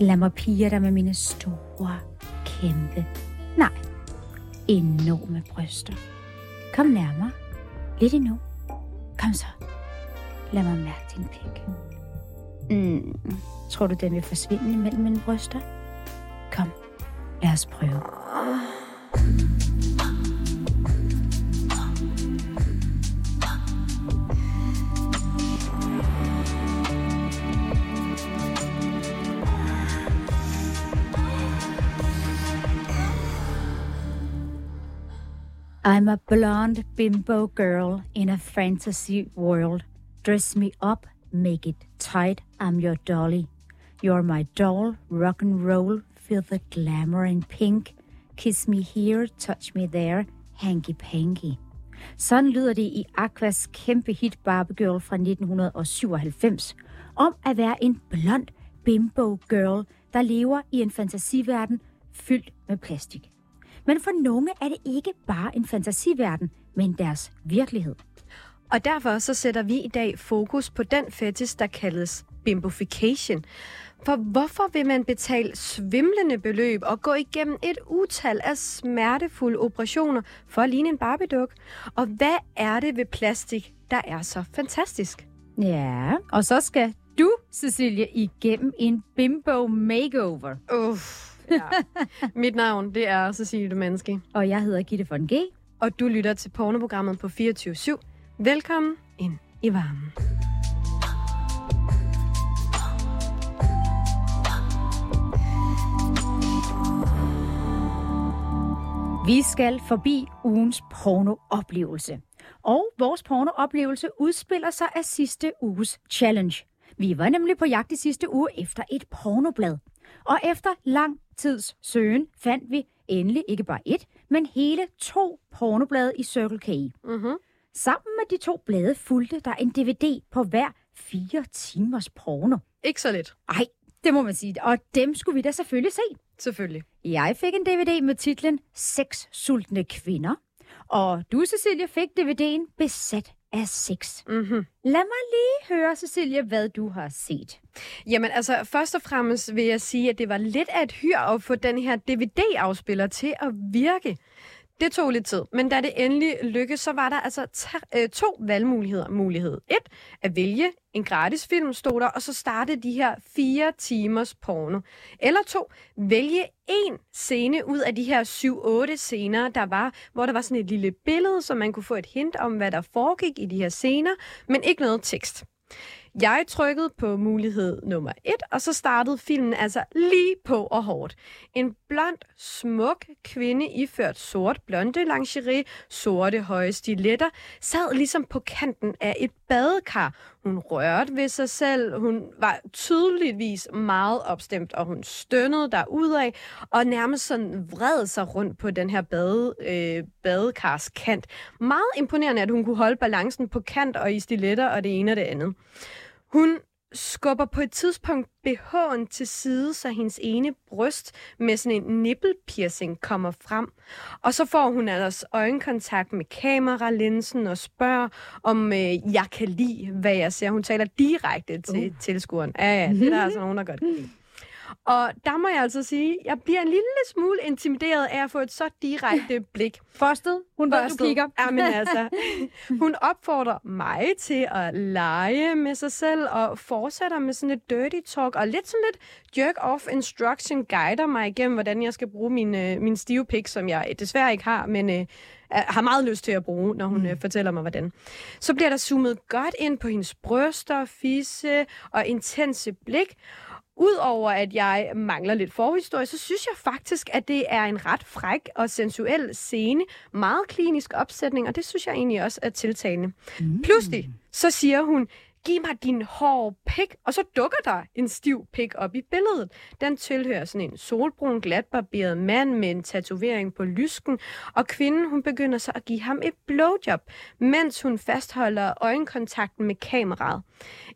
Lad mig pige dig med mine store, kæmpe, nej, enorme bryster. Kom nærmere. Lidt endnu. Kom så. Lad mig mærke din pik. Mm. Tror du, den vil forsvinde imellem mine bryster? Kom, lad os prøve. I'm a blonde bimbo girl in a fantasy world. Dress me up, make it tight, I'm your dolly. You're my doll, rock and roll, feel the glamour in pink. Kiss me here, touch me there, hanky panky. Sådan lyder det i Aquas kæmpe hit Barbie Girl fra 1997, om at være en blond bimbo girl, der lever i en fantasiverden fyldt med plastik. Men for nogle er det ikke bare en fantasiverden, men deres virkelighed. Og derfor så sætter vi i dag fokus på den fetish, der kaldes bimbofication. For hvorfor vil man betale svimlende beløb og gå igennem et utal af smertefulde operationer for at ligne en barbie Og hvad er det ved plastik, der er så fantastisk? Ja, og så skal du, Cecilie, igennem en bimbo makeover. Uff. Ja. Mit navn, det er Cecilie Domanski. Og jeg hedder Gitte von G. Og du lytter til pornoprogrammet på 24 Velkommen ind i varmen. Vi skal forbi ugens pornooplevelse. Og vores pornooplevelse udspiller sig af sidste uges challenge. Vi var nemlig på jagt i sidste uge efter et pornoblad. Og efter lang tids søgen fandt vi endelig ikke bare et, men hele to pornoblade i Circle K. Mm-hmm. Sammen med de to blade fulgte der en DVD på hver fire timers porno. Ikke så lidt. Ej, det må man sige. Og dem skulle vi da selvfølgelig se. Selvfølgelig. Jeg fik en DVD med titlen Seks sultne kvinder. Og du, Cecilie, fik DVD'en Besat af sex. Mm-hmm. Lad mig lige høre, Cecilie, hvad du har set. Jamen altså, først og fremmest vil jeg sige, at det var lidt af et hyr at få den her DVD-afspiller til at virke. Det tog lidt tid, men da det endelig lykkedes, så var der altså øh, to valgmuligheder. Mulighed et, at vælge en gratis film, stod der, og så starte de her fire timers porno. Eller to, vælge en scene ud af de her 7-8 scener, der var, hvor der var sådan et lille billede, så man kunne få et hint om, hvad der foregik i de her scener, men ikke noget tekst. Jeg trykkede på mulighed nummer et, og så startede filmen altså lige på og hårdt. En blond, smuk kvinde iført sort blonde lingerie, sorte høje stiletter, sad ligesom på kanten af et badekar. Hun rørte ved sig selv, hun var tydeligvis meget opstemt, og hun stønnede derudad, og nærmest sådan vred sig rundt på den her bade, øh, badekars kant. Meget imponerende, at hun kunne holde balancen på kant og i stiletter og det ene og det andet. Hun skubber på et tidspunkt BH'en til side, så hendes ene bryst med sådan en nippelpiercing kommer frem. Og så får hun altså øjenkontakt med kameralinsen og spørger, om øh, jeg kan lide, hvad jeg ser. Hun taler direkte til uh. tilskueren. Ja, ja, det er der altså nogen, der godt kan lide. Og der må jeg altså sige, jeg bliver en lille smule intimideret af at få et så direkte blik. Forstet? Hun ved, du kigger. Ja, men altså, hun opfordrer mig til at lege med sig selv og fortsætter med sådan et dirty talk og lidt sådan lidt jerk-off instruction guider mig igennem, hvordan jeg skal bruge min, øh, min stive pik, som jeg desværre ikke har, men øh, har meget lyst til at bruge, når hun mm. øh, fortæller mig, hvordan. Så bliver der zoomet godt ind på hendes bryster, fisse og intense blik. Udover at jeg mangler lidt forhistorie, så synes jeg faktisk, at det er en ret fræk og sensuel scene. Meget klinisk opsætning, og det synes jeg egentlig også er tiltalende. Mm. Pludselig, så siger hun, giv mig din hårde pik, og så dukker der en stiv pik op i billedet. Den tilhører sådan en solbrun, glatbarberet mand med en tatovering på lysken, og kvinden hun begynder så at give ham et blowjob, mens hun fastholder øjenkontakten med kameraet.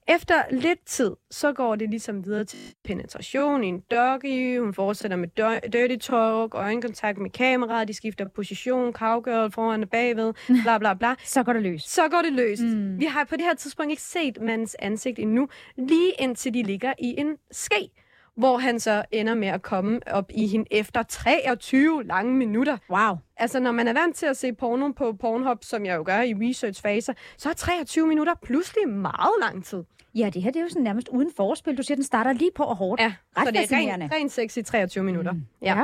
Efter lidt tid, så går det ligesom videre til penetration i en doggy, hun fortsætter med dirty talk, øjenkontakt med kameraet, de skifter position, cowgirl foran og bagved, bla bla bla. så går det løs. Så går det løs. Mm. Vi har på det her tidspunkt ikke set mandens ansigt endnu, lige indtil de ligger i en ske hvor han så ender med at komme op i hende efter 23 lange minutter. Wow. Altså, når man er vant til at se porno på Pornhub, som jeg jo gør i researchfaser, så er 23 minutter pludselig meget lang tid. Ja, det her det er jo sådan nærmest uden forspil. Du siger, den starter lige på og hårdt. Ja, Ret så det er rent, rent sex i 23 minutter. Mm. Ja.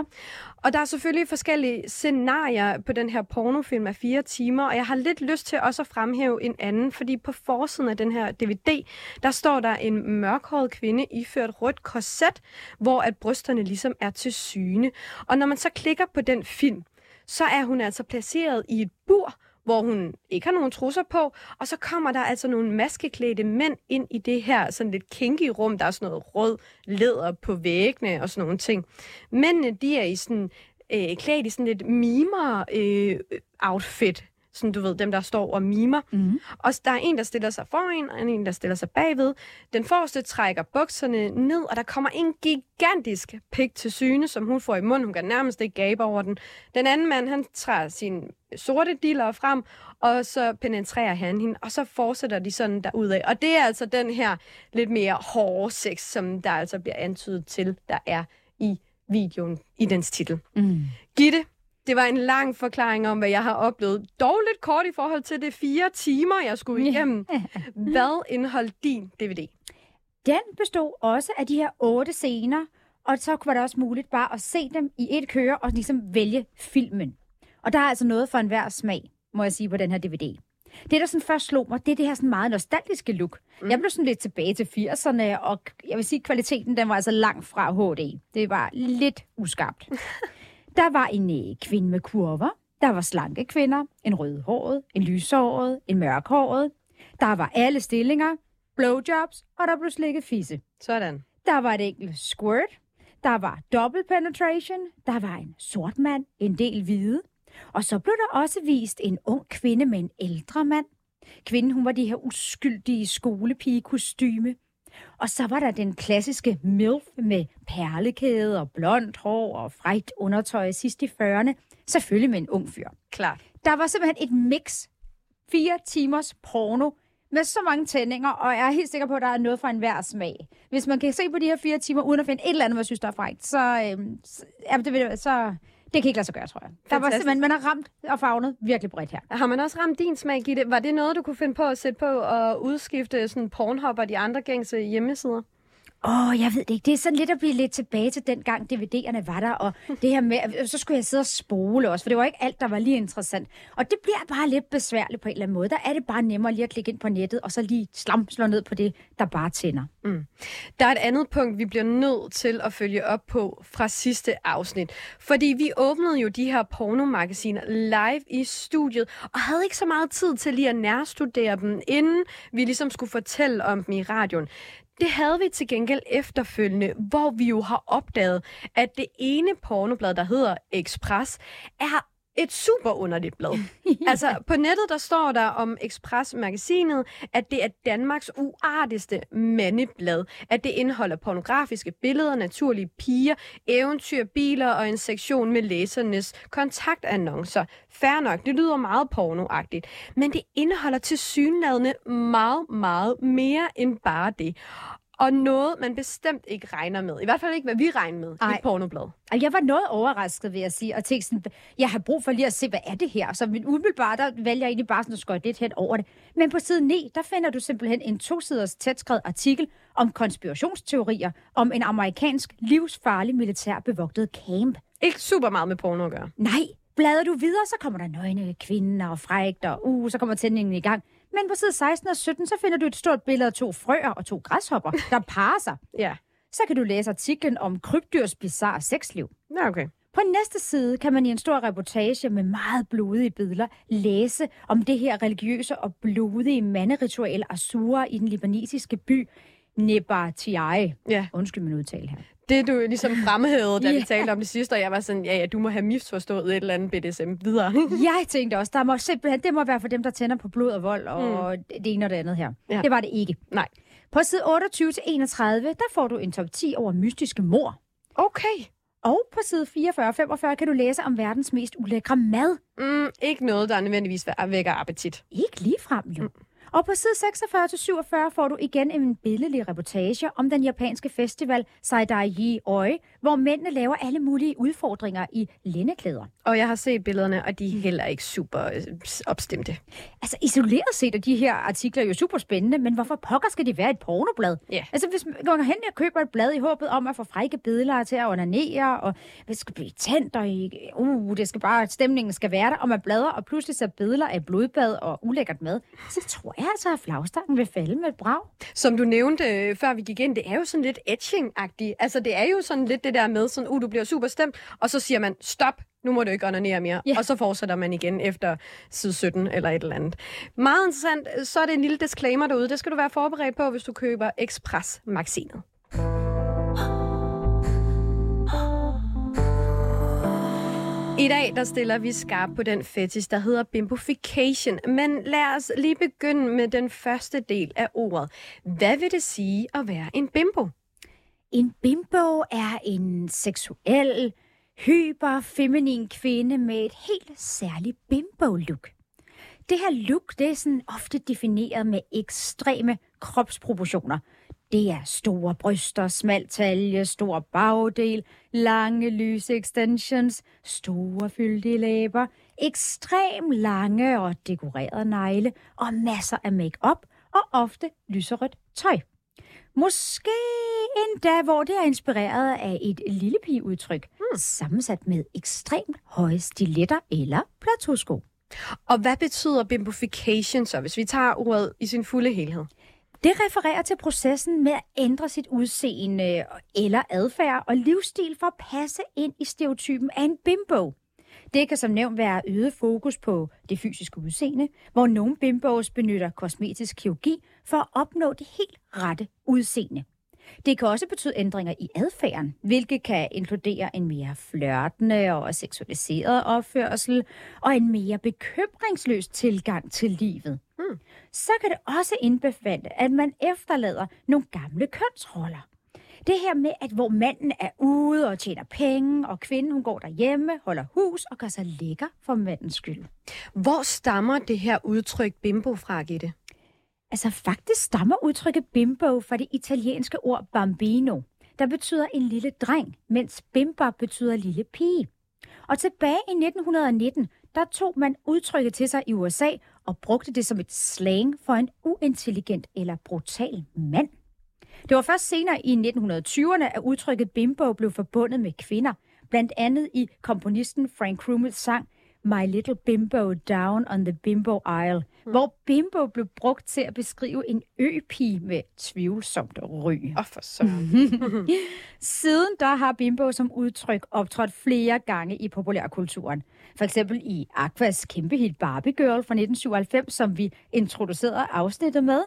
Og der er selvfølgelig forskellige scenarier på den her pornofilm af fire timer, og jeg har lidt lyst til også at fremhæve en anden, fordi på forsiden af den her DVD, der står der en mørkhåret kvinde iført rødt korset, hvor at brysterne ligesom er til syne. Og når man så klikker på den film, så er hun altså placeret i et bur, hvor hun ikke har nogen trusser på, og så kommer der altså nogle maskeklædte mænd ind i det her sådan lidt kinky rum. Der er sådan noget rød læder på væggene og sådan nogle ting. Mændene, de er i sådan, øh, klædt i sådan lidt mimer øh, outfit, sådan du ved, dem der står og mimer. Mm. Og der er en, der stiller sig foran, og en, der stiller sig bagved. Den forreste trækker bukserne ned, og der kommer en gigantisk pik til syne, som hun får i munden. Hun kan nærmest ikke gabe over den. Den anden mand, han træder sin sorte diller frem, og så penetrerer han hende, og så fortsætter de sådan derudad. Og det er altså den her lidt mere hårde sex, som der altså bliver antydet til, der er i videoen i dens titel. Mm. Gitte, det var en lang forklaring om, hvad jeg har oplevet. Dog lidt kort i forhold til det fire timer, jeg skulle igennem. Hvad indeholdt din DVD? Den bestod også af de her otte scener, og så var det også muligt bare at se dem i et køre og ligesom vælge filmen. Og der er altså noget for enhver smag, må jeg sige, på den her DVD. Det, der sådan først slog mig, det er det her sådan meget nostalgiske look. Mm. Jeg blev sådan lidt tilbage til 80'erne, og jeg vil sige, at kvaliteten den var altså langt fra HD. Det var lidt uskarpt. der var en øh, kvinde med kurver, der var slanke kvinder, en rødhåret, en lyshåret, en mørkhåret. Der var alle stillinger, blowjobs, og der blev slikket fisse. Sådan. Der var et enkelt squirt. Der var double penetration. Der var en sort mand, en del hvide. Og så blev der også vist en ung kvinde med en ældre mand. Kvinden, hun var de her uskyldige skolepigekostyme. Og så var der den klassiske MILF med perlekæde og blondt hår og frækt undertøj sidst i 40'erne. Selvfølgelig med en ung fyr. Klart. Der var simpelthen et mix. Fire timers porno med så mange tændinger, og jeg er helt sikker på, at der er noget fra enhver smag. Hvis man kan se på de her fire timer, uden at finde et eller andet, man synes, der er frækt, så, øhm, så, ja, det, så det kan ikke lade sig gøre, tror jeg. Der var simpelthen, man har ramt og fagnet virkelig bredt her. Har man også ramt din smag, Gitte? Var det noget, du kunne finde på at sætte på og udskifte sådan Pornhub og de andre gængse hjemmesider? Åh, oh, jeg ved det ikke. Det er sådan lidt at blive lidt tilbage til den gang DVD'erne var der, og det her med, så skulle jeg sidde og spole også, for det var ikke alt, der var lige interessant. Og det bliver bare lidt besværligt på en eller anden måde. Der er det bare nemmere lige at klikke ind på nettet, og så lige slam slå ned på det, der bare tænder. Der er et andet punkt, vi bliver nødt til at følge op på fra sidste afsnit. Fordi vi åbnede jo de her pornomagasiner live i studiet, og havde ikke så meget tid til lige at nærstudere dem, inden vi ligesom skulle fortælle om dem i radioen. Det havde vi til gengæld efterfølgende, hvor vi jo har opdaget, at det ene pornoblad, der hedder Express, er et super underligt blad. altså, på nettet, der står der om Express-magasinet, at det er Danmarks uartigste mandeblad. At det indeholder pornografiske billeder, naturlige piger, eventyr, biler og en sektion med læsernes kontaktannoncer. Fær nok, det lyder meget pornoagtigt. Men det indeholder til synladende meget, meget mere end bare det. Og noget, man bestemt ikke regner med. I hvert fald ikke, hvad vi regner med i Ej. et pornoblad. Og jeg var noget overrasket, vil jeg sige, og tænkte sådan, jeg har brug for lige at se, hvad er det her? Så min umiddelbart, der vælger jeg egentlig bare sådan at skøjte lidt hen over det. Men på side 9, der finder du simpelthen en to-siders tætskrevet artikel om konspirationsteorier om en amerikansk livsfarlig militær bevogtet camp. Ikke super meget med porno at gøre. Nej, bladrer du videre, så kommer der nøgne kvinder og frægt, og uh, så kommer tændingen i gang. Men på side 16 og 17, så finder du et stort billede af to frøer og to græshopper, der parer sig. Ja. Så kan du læse artiklen om krybdyrs bizarre sexliv. Ja, okay. På næste side kan man i en stor reportage med meget blodige billeder læse om det her religiøse og blodige manderitual Asura i den libanesiske by Nebatiai. Ja. Undskyld min udtale her. Det du ligesom fremhævede, da vi Ja. talte om det sidste, og jeg var sådan, ja, ja, du må have misforstået et eller andet BDSM videre. Jeg tænkte også, der må simpelthen, det må være for dem, der tænder på blod og vold og mm. det ene og det andet her. Ja. Det var det ikke. Nej. På side 28-31, der får du en top 10 over mystiske mor. Okay. Og på side 44-45 kan du læse om verdens mest ulækre mad. Mm, ikke noget, der nødvendigvis væ- vækker appetit. Ikke lige frem jo. Og på side 46-47 får du igen en billedlig reportage om den japanske festival Saidai Oi, hvor mændene laver alle mulige udfordringer i lindeklæder. Og jeg har set billederne, og de er heller ikke super øh, opstemte. Altså isoleret set er de her artikler jo super spændende, men hvorfor pokker skal det være et pornoblad? Ja. Altså hvis man går hen og køber et blad i håbet om at få frække billeder til at onanere, og det skal blive tændt, og uh, det skal bare, stemningen skal være der, og man bladrer, og pludselig ser billeder af blodbad og ulækkert mad, så tror jeg altså, at flagstangen vil falde med et brag. Som du nævnte, øh, før vi gik ind, det er jo sådan lidt etching-agtigt. Altså, det er jo sådan lidt det der med, sådan, uh, du bliver super stemt, og så siger man, stop, nu må du ikke onanere mere. Ja. Og så fortsætter man igen efter side 17 eller et eller andet. Meget interessant, så er det en lille disclaimer derude. Det skal du være forberedt på, hvis du køber Express-magasinet. I dag der stiller vi skarp på den fetish, der hedder bimbofication. Men lad os lige begynde med den første del af ordet. Hvad vil det sige at være en bimbo? En bimbo er en seksuel, hyperfeminin kvinde med et helt særligt bimbo-look. Det her look, det er sådan ofte defineret med ekstreme kropsproportioner. Det er store bryster, smal talje, stor bagdel, lange lyse extensions, store fyldige læber, ekstrem lange og dekorerede negle og masser af makeup og ofte lyserødt tøj. Måske endda, hvor det er inspireret af et lille pigeudtryk, hmm. sammensat med ekstremt høje stiletter eller plateausko. Og hvad betyder bimbofication så, hvis vi tager ordet i sin fulde helhed? Det refererer til processen med at ændre sit udseende eller adfærd og livsstil for at passe ind i stereotypen af en bimbo. Det kan som nævnt være øget fokus på det fysiske udseende, hvor nogle bimbos benytter kosmetisk kirurgi for at opnå det helt rette udseende. Det kan også betyde ændringer i adfærden, hvilket kan inkludere en mere flørtende og seksualiseret opførsel og en mere bekymringsløs tilgang til livet. Hmm. Så kan det også indbefatte, at man efterlader nogle gamle kønsroller. Det her med, at hvor manden er ude og tjener penge, og kvinden hun går derhjemme, holder hus og gør sig lækker for mandens skyld. Hvor stammer det her udtryk bimbo fra, Gitte? Altså faktisk stammer udtrykket bimbo fra det italienske ord bambino, der betyder en lille dreng, mens bimba betyder lille pige. Og tilbage i 1919, der tog man udtrykket til sig i USA og brugte det som et slang for en uintelligent eller brutal mand. Det var først senere i 1920'erne, at udtrykket bimbo blev forbundet med kvinder, blandt andet i komponisten Frank Krumels sang My Little Bimbo Down on the Bimbo Isle, mm. hvor bimbo blev brugt til at beskrive en øpige med tvivlsomt ry. Og for så. Siden der har bimbo som udtryk optrådt flere gange i populærkulturen. For eksempel i Aquas kæmpe hit Barbie Girl fra 1997, som vi introducerede afsnittet med,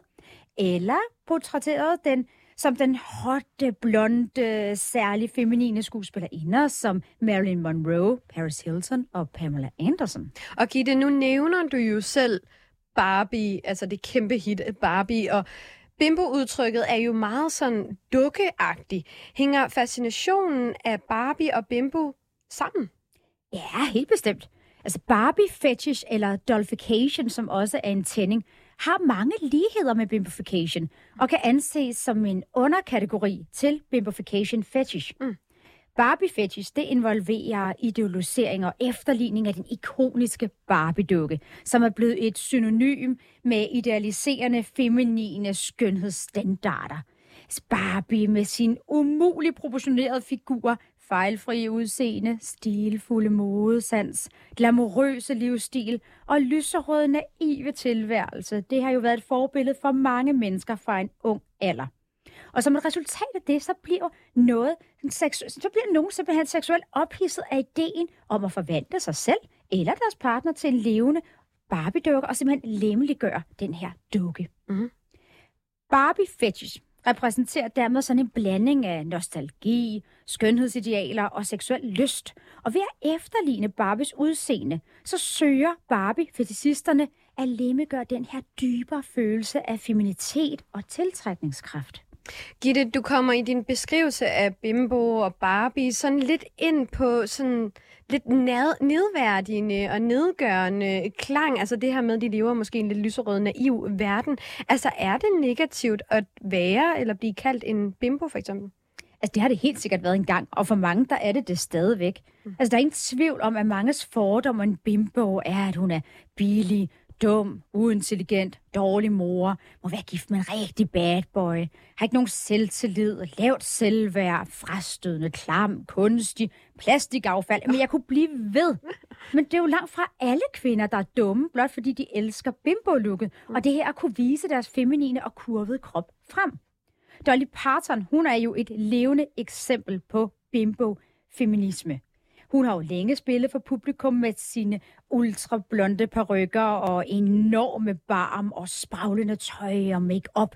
eller portrætterede den som den hotte, blonde, særlig feminine skuespillerinder, som Marilyn Monroe, Paris Hilton og Pamela Anderson. Og Gitte, nu nævner du jo selv Barbie, altså det kæmpe hit Barbie, og Bimbo-udtrykket er jo meget sådan dukkeagtigt. Hænger fascinationen af Barbie og Bimbo sammen? Ja, helt bestemt. Altså Barbie fetish eller dollification, som også er en tænding, har mange ligheder med bimbofication og kan anses som en underkategori til bimbofication fetish. Mm. Barbie fetish, det involverer idealisering og efterligning af den ikoniske Barbie-dukke, som er blevet et synonym med idealiserende feminine skønhedsstandarder. Barbie med sin umuligt proportionerede figur, fejlfri udseende, stilfulde modesans, glamourøse livsstil og lyserøde naive tilværelse. Det har jo været et forbillede for mange mennesker fra en ung alder. Og som et resultat af det, så bliver noget, så bliver nogen simpelthen seksuelt ophidset af ideen om at forvandle sig selv eller deres partner til en levende Barbie-dukke og simpelthen lemliggøre den her dukke. Mm. Barbie fetish repræsenterer dermed sådan en blanding af nostalgi, skønhedsidealer og seksuel lyst. Og ved at efterligne Barbies udseende, så søger Barbie-fetisisterne at lemmegøre den her dybere følelse af feminitet og tiltrækningskraft. Gitte, du kommer i din beskrivelse af Bimbo og Barbie sådan lidt ind på sådan lidt nedværdigende og nedgørende klang. Altså det her med, at de lever måske en lidt lyserød, naiv verden. Altså er det negativt at være eller blive kaldt en bimbo for eksempel? Altså, det har det helt sikkert været engang, og for mange, der er det det stadigvæk. Mm. Altså, der er ingen tvivl om, at manges fordom om en bimbo er, at hun er billig, dum, uintelligent, dårlig mor, må være gift med en rigtig bad boy, har ikke nogen selvtillid, lavt selvværd, frastødende, klam, kunstig, plastikaffald. Men jeg kunne blive ved. Men det er jo langt fra alle kvinder, der er dumme, blot fordi de elsker bimbo-looket, og det her at kunne vise deres feminine og kurvede krop frem. Dolly Parton, hun er jo et levende eksempel på bimbo-feminisme. Hun har jo længe spillet for publikum med sine ultrablonde perukker og enorme barm og spraglende tøj og make-up.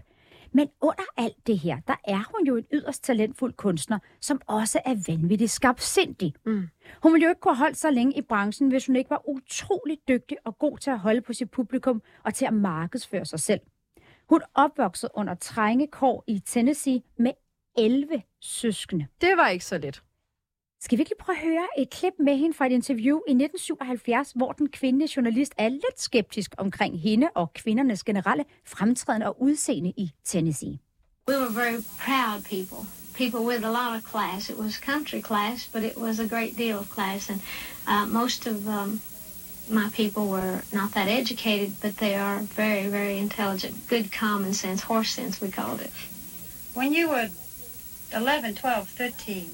Men under alt det her, der er hun jo en yderst talentfuld kunstner, som også er vanvittigt skarpsindig. Mm. Hun ville jo ikke kunne holde så længe i branchen, hvis hun ikke var utrolig dygtig og god til at holde på sit publikum og til at markedsføre sig selv. Hun opvoksede under trængekår i Tennessee med 11 søskende. Det var ikke så let. Skal vi ikke prøve at høre et klip med hende fra et interview i 1977, hvor den kvindelige journalist er lidt skeptisk omkring hende og kvindernes generelle fremtræden og udseende i Tennessee. We were very proud people. People with a lot of class. It was country class, but it was a great deal of class. And uh, most of um, my people were not that educated, but they are very, very intelligent. Good common sense, horse sense, we called it. When you were 11, 12, 13,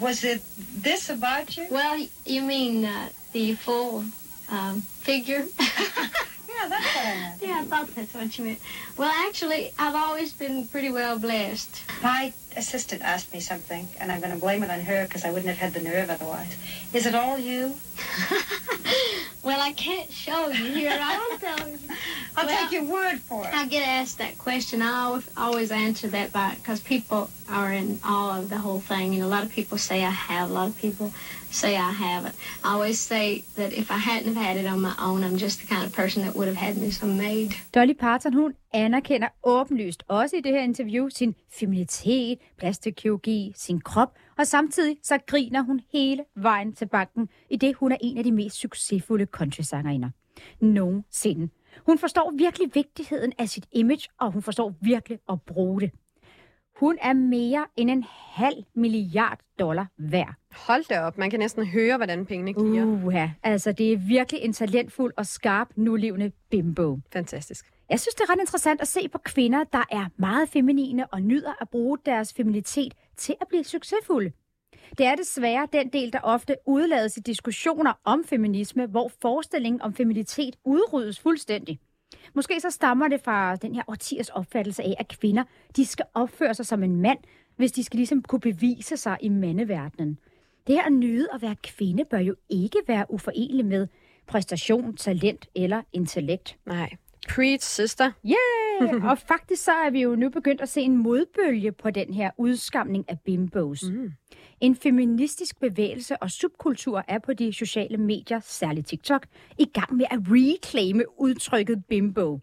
was it this about you? Well, you mean uh, the full um, figure? yeah, that's what I meant. Yeah, I thought that's what you meant. Well, actually, I've always been pretty well blessed. My assistant asked me something, and I'm going to blame it on her because I wouldn't have had the nerve otherwise. Is it all you? well, I can't show you here. I'll tell you. I'll well, take your word for it. I get asked that question. I always, always answer that by because people are in awe of the whole thing. You know, a lot of people say I have. A lot of people say I haven't. I always say that if I hadn't have had it on my own, I'm just the kind of person that would have had me some maid. Dolly Parton, hun anerkender åbenlyst også i det her interview sin feminitet, plastikkirurgi, sin krop, og samtidig så griner hun hele vejen til banken, i det hun er en af de mest succesfulde countrysangerinder nogensinde. Hun forstår virkelig vigtigheden af sit image, og hun forstår virkelig at bruge det. Hun er mere end en halv milliard dollar værd. Hold da op, man kan næsten høre, hvordan pengene giver. Uh, ja. altså det er virkelig en talentfuld og skarp, nulevende bimbo. Fantastisk. Jeg synes, det er ret interessant at se på kvinder, der er meget feminine og nyder at bruge deres feminitet til at blive succesfulde. Det er desværre den del, der ofte udlades i diskussioner om feminisme, hvor forestillingen om feminitet udryddes fuldstændig. Måske så stammer det fra den her årtiers opfattelse af, at kvinder de skal opføre sig som en mand, hvis de skal ligesom kunne bevise sig i mandeverdenen. Det her at nyde at være kvinde bør jo ikke være uforeneligt med præstation, talent eller intellekt. Nej. Preach, sister. Yeah! og faktisk så er vi jo nu begyndt at se en modbølge på den her udskamning af bimbos. Mm. En feministisk bevægelse og subkultur er på de sociale medier, særligt TikTok, i gang med at reclaime udtrykket bimbo.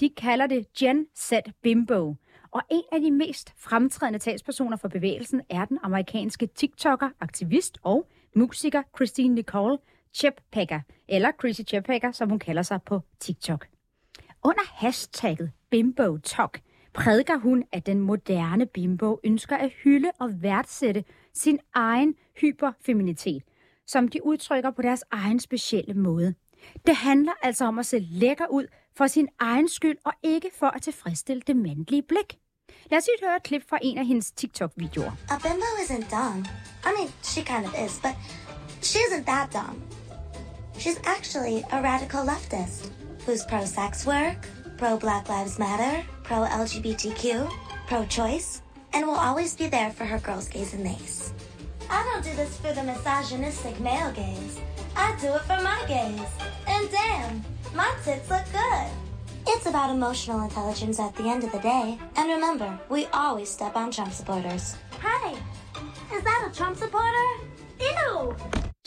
De kalder det Gen Z Bimbo, og en af de mest fremtrædende talspersoner for bevægelsen er den amerikanske TikToker, aktivist og musiker Christine Nicole Cheppecker, eller Chrissy Cheppecker, som hun kalder sig på TikTok. Under hashtagget Bimbo Talk prædiker hun, at den moderne bimbo ønsker at hylde og værdsætte sin egen hyperfeminitet, som de udtrykker på deres egen specielle måde. Det handler altså om at se lækker ud for sin egen skyld, og ikke for at tilfredsstille det mandlige blik. Lad os lige høre et klip fra en af hendes TikTok-videoer. A bimbo isn't dumb. I mean, she kind of is, but she isn't that dumb. She's actually a radical leftist who's pro-sex work, pro-Black Lives Matter, pro-LGBTQ, pro-choice, and will always be there for her girls, gays, and theys. I don't do this for the misogynistic male gaze. I do it for my gaze. And damn, my tits look good. It's about emotional intelligence at the end of the day. And remember, we always step on Trump supporters. Hey, is that a Trump supporter? Ew!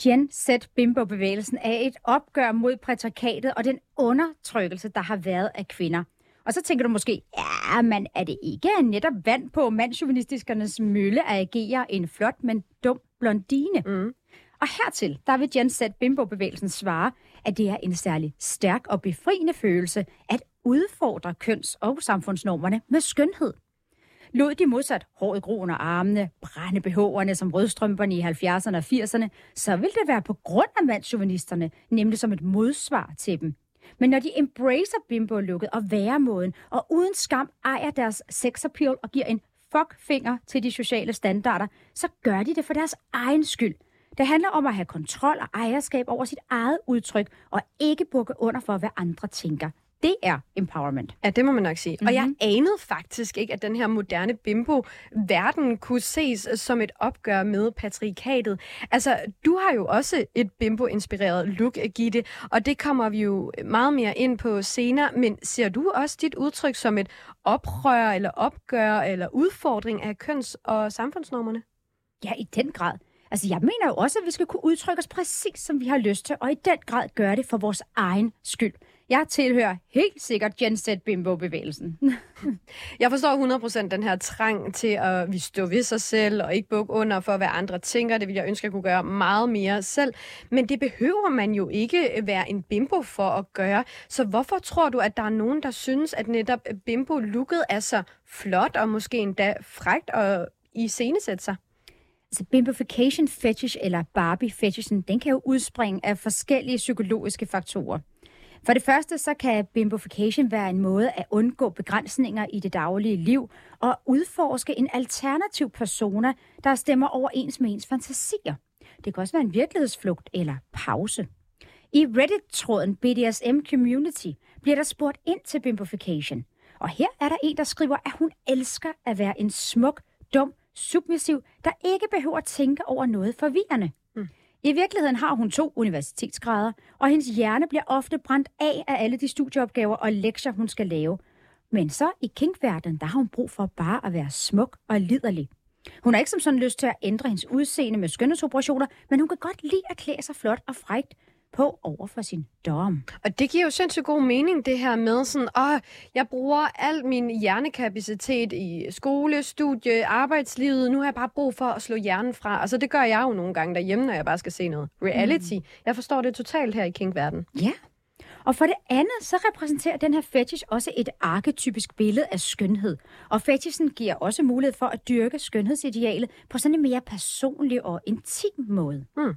Gen Z Bimbo-bevægelsen er et opgør mod patriarkatet og den undertrykkelse, der har været af kvinder. Og så tænker du måske, ja, men er det ikke netop vand på mandsjuvenistiskernes mølle at agere en flot, men dum blondine? Mm. Og hertil, der vil Genset Bimbo-bevægelsen svare, at det er en særlig stærk og befriende følelse at udfordre køns- og samfundsnormerne med skønhed. Lod de modsat håret gro under armene, brænde behoverne som rødstrømperne i 70'erne og 80'erne, så vil det være på grund af mandsjuvenisterne, nemlig som et modsvar til dem. Men når de embracer bimbo-looket og væremåden, og uden skam ejer deres sexappeal og giver en fuckfinger til de sociale standarder, så gør de det for deres egen skyld. Det handler om at have kontrol og ejerskab over sit eget udtryk, og ikke bukke under for, hvad andre tænker. Det er empowerment. Ja, det må man nok sige. Mm-hmm. Og jeg Mhm. anede faktisk ikke, at den her moderne bimbo-verden kunne ses som et opgør med patriarkatet. Altså, du har jo også et bimbo-inspireret look, Gitte, og det kommer vi jo meget mere ind på senere. Men ser du også dit udtryk som et oprør, eller opgør, eller udfordring af køns- og samfundsnormerne? Ja, i den grad. Altså, jeg mener jo også, at vi skal kunne udtrykke os præcis, som vi har lyst til, og i den grad gøre det for vores egen skyld. Jeg tilhører helt sikkert Genset Bimbo-bevægelsen. Jeg forstår 100% den her trang til at vi stå ved sig selv og ikke bukke under for, hvad andre tænker. Det vil jeg ønske, at jeg kunne gøre meget mere selv. Men det behøver man jo ikke være en bimbo for at gøre. Så hvorfor tror du, at der er nogen, der synes, at netop bimbo-looket er så flot og måske endda frægt og i scenesætte sig? Altså, bimbofication fetish eller Barbie fetishen, den kan jo udspringe af forskellige psykologiske faktorer. For det første, så kan bimbofication være en måde at undgå begrænsninger i det daglige liv og udforske en alternativ persona, der stemmer overens med ens fantasier. Det kan også være en virkelighedsflugt eller pause. I Reddit-tråden BDSM Community bliver der spurgt ind til bimbofication. Og her er der en, der skriver, at hun elsker at være en smuk, dum, submissiv, der ikke behøver at tænke over noget forvirrende. I virkeligheden har hun to universitetsgrader, og hendes hjerne bliver ofte brændt af af alle de studieopgaver og lektier, hun skal lave. Men så i kinkverdenen, der har hun brug for bare at være smuk og liderlig. Hun har ikke som sådan lyst til at ændre hendes udseende med skønhedsoperationer, men hun kan godt lide at klæde sig flot og frægt på over for sin dom. Og det giver jo sindssygt god mening, det her med sådan, åh, jeg bruger al min hjernekapacitet i skole, studie, arbejdslivet. Nu har jeg bare brug for at slå hjernen fra. Altså, det gør jeg jo nogle gange derhjemme, når jeg bare skal se noget reality. Mm. Jeg forstår det totalt her i Kink-verden. Ja. Og for det andet, så repræsenterer den her fetish også et arketypisk billede af skønhed. Og fetishen giver også mulighed for at dyrke skønhedsidealet på sådan en mere personlig og intim måde. Mm.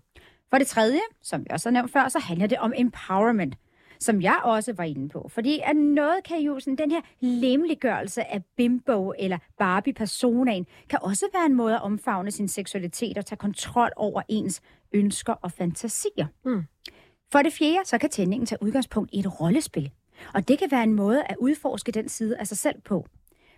For det tredje, som vi også har nævnt før, så handler det om empowerment, som jeg også var inde på. Fordi at noget kan jo, sådan den her lemliggørelse af bimbo eller Barbie-personaen, kan også være en måde at omfavne sin seksualitet og tage kontrol over ens ønsker og fantasier. Mm. For det fjerde, så kan tændingen tage udgangspunkt i et rollespil. Og det kan være en måde at udforske den side af sig selv på.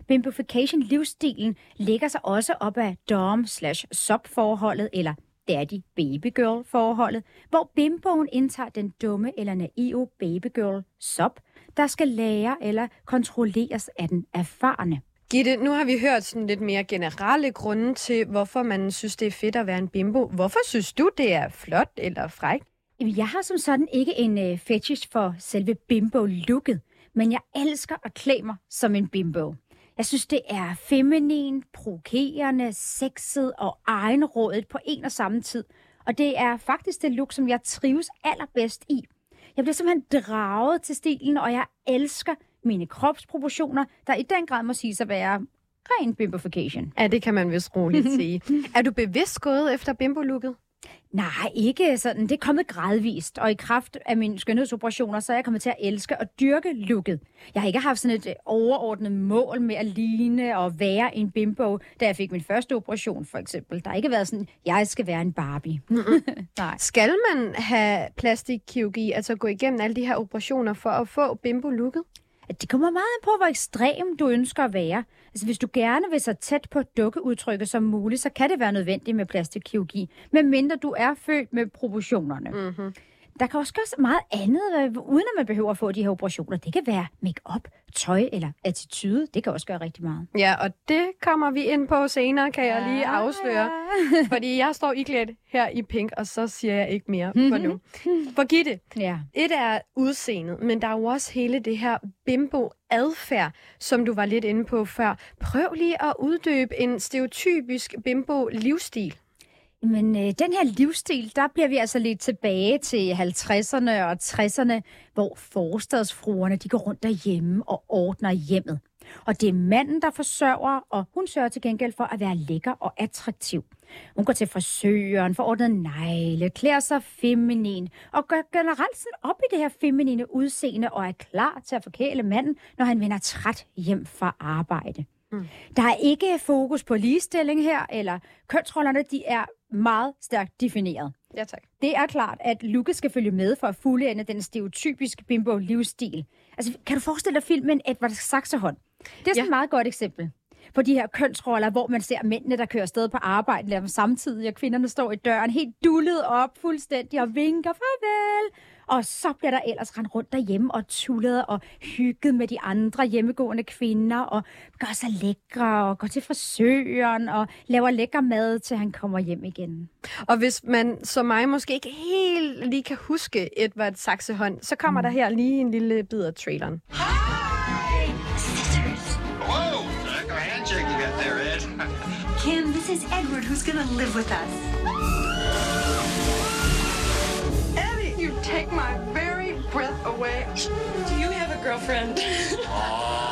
Bimbofication-livsstilen lægger sig også op af dom slash sub-forholdet eller daddy baby girl forholdet, hvor bimboen indtager den dumme eller naive babygirl sub, der skal lære eller kontrolleres af den erfarne. Gitte, nu har vi hørt sådan lidt mere generelle grunde til, hvorfor man synes, det er fedt at være en bimbo. Hvorfor synes du, det er flot eller frækt? Jamen, Jeg har som sådan ikke en øh, fetish for selve bimbo-looket, men jeg elsker at klæde mig som en bimbo. Jeg synes, det er feminin, provokerende, sexet og egenrådet på en og samme tid. Og det er faktisk det look, som jeg trives allerbedst i. Jeg bliver simpelthen draget til stilen, og jeg elsker mine kropsproportioner, der i den grad må sige sig være ren bimbofication. Ja, det kan man vist roligt sige. er du bevidst gået efter bimbo-looket? Nej, ikke sådan. Det er kommet gradvist, og i kraft af mine skønhedsoperationer, så er jeg kommet til at elske og dyrke looket. Jeg har ikke haft sådan et øh, overordnet mål med at ligne og være en bimbo, da jeg fik min første operation, for eksempel. Der har ikke været sådan, jeg skal være en Barbie. Nej. Skal man have plastikkirurgi, altså gå igennem alle de her operationer for at få bimbo-looket? At Det kommer meget på, hvor ekstrem du ønsker at være. Altså, hvis du gerne vil så tæt på dukkeudtrykket som muligt, så kan det være nødvendigt med plastikkirurgi, medmindre du er født med proportionerne. Mm-hmm der kan også gøres meget andet, uden at man behøver at få de her operationer. Det kan være make-up, tøj eller attitude. Det kan også gøre rigtig meget. Ja, og det kommer vi ind på senere, kan jeg lige afsløre. Fordi jeg står iklædt her i pink, og så siger jeg ikke mere for nu. For Gitte, Ja. et er udseendet, men der er jo også hele det her bimbo-adfærd, som du var lidt inde på før. Prøv lige at uddybe en stereotypisk bimbo-livsstil. Men øh, den her livsstil, der bliver vi altså lidt tilbage til 50'erne og 60'erne, hvor forstadsfruerne de går rundt derhjemme og ordner hjemmet. Og det er manden, der forsørger, og hun sørger til gengæld for at være lækker og attraktiv. Hun går til frisøren, får ordnet negle, klæder sig feminin og gør generelt sådan op i det her feminine udseende og er klar til at forkæle manden, når han vender træt hjem fra arbejde. Mm. Der er ikke fokus på ligestilling her, eller kønsrollerne, de er meget stærkt defineret. Ja, tak. Det er klart, at Luke skal følge med for at fuldende den stereotypiske bimbo-livsstil. Altså, kan du forestille dig filmen Edward Saxehånd? Det er sådan Ja. et meget godt eksempel på de her kønsroller, hvor man ser mændene, der kører afsted på arbejde laver samtidig, og kvinderne står i døren helt dullet op fuldstændig og vinker farvel. Og så bliver der ellers rendt rundt derhjemme og tullet og hygget med de andre hjemmegående kvinder og gør sig lækre og går til frisøren og laver lækker mad, til han kommer hjem igen. Og hvis man som mig måske ikke helt lige kan huske Edward Saxehånd, så kommer mm. der her lige en lille bid af traileren. Whoa! Like a handshake you got there, Ed. Kim, this is Edward who's gonna live with us. Take my very breath away. Do you have a girlfriend?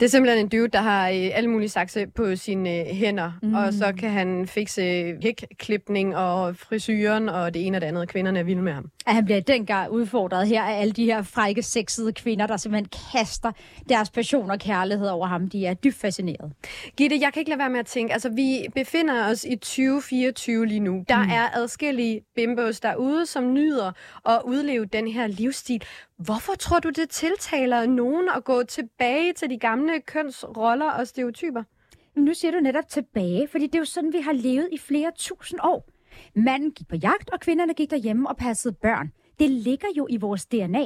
Det er simpelthen en dude, der har øh, alle mulige sakse på sine øh, hænder, mm. og så kan han fikse hækklipning og frisyren og det ene og det andet. Kvinderne er vilde med ham. at han bliver dengang udfordret her af alle de her frække, sexede kvinder, der simpelthen kaster deres passion og kærlighed over ham. De er dybt fascineret. Gitte, jeg kan ikke lade være med at tænke, altså vi befinder os i 2024 lige nu. Der mm. er adskillige bimbos derude, som nyder at udleve den her livsstil. Hvorfor tror du, det tiltaler nogen at gå tilbage til de gamle kønsroller og stereotyper? Men nu siger du netop tilbage, fordi det er jo sådan, vi har levet i flere tusind år. Manden gik på jagt, og kvinderne gik derhjemme og passede børn. Det ligger jo i vores DNA.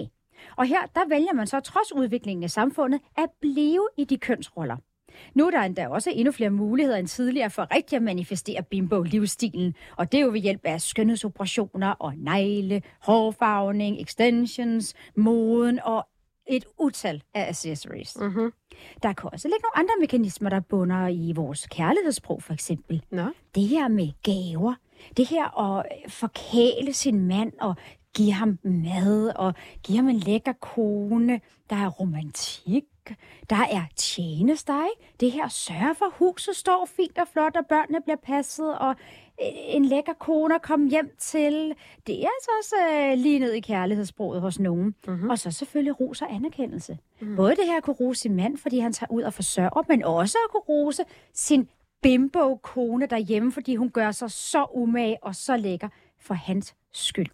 Og her, der vælger man så trods udviklingen af samfundet at blive i de kønsroller. Nu er der endda også endnu flere muligheder end tidligere for rigtig at manifestere bimbo-livsstilen, og det er jo ved hjælp af skønhedsoperationer og negle, hårfarvning, extensions, moden og et utal af accessories. Mm-hmm. Der kan også ligge nogle andre mekanismer, der bunder i vores kærlighedssprog, for eksempel. Nå. Det her med gaver. Det her at forkæle sin mand og give ham mad og give ham en lækker kone. Der er romantik. Der er tjenester, ikke? Det her sørge for, huset står fint og flot, og børnene bliver passet, og øh, en lækker kone at komme hjem til. Det er altså også øh, lige ned i kærlighedssproget hos nogen. Mm-hmm. Og så selvfølgelig ros og anerkendelse. Mm. Både det her at kunne rose sin mand, fordi han tager ud og forsørger, men også at kunne rose sin bimbo-kone derhjemme, fordi hun gør sig så umage og så lækker for hans skyld.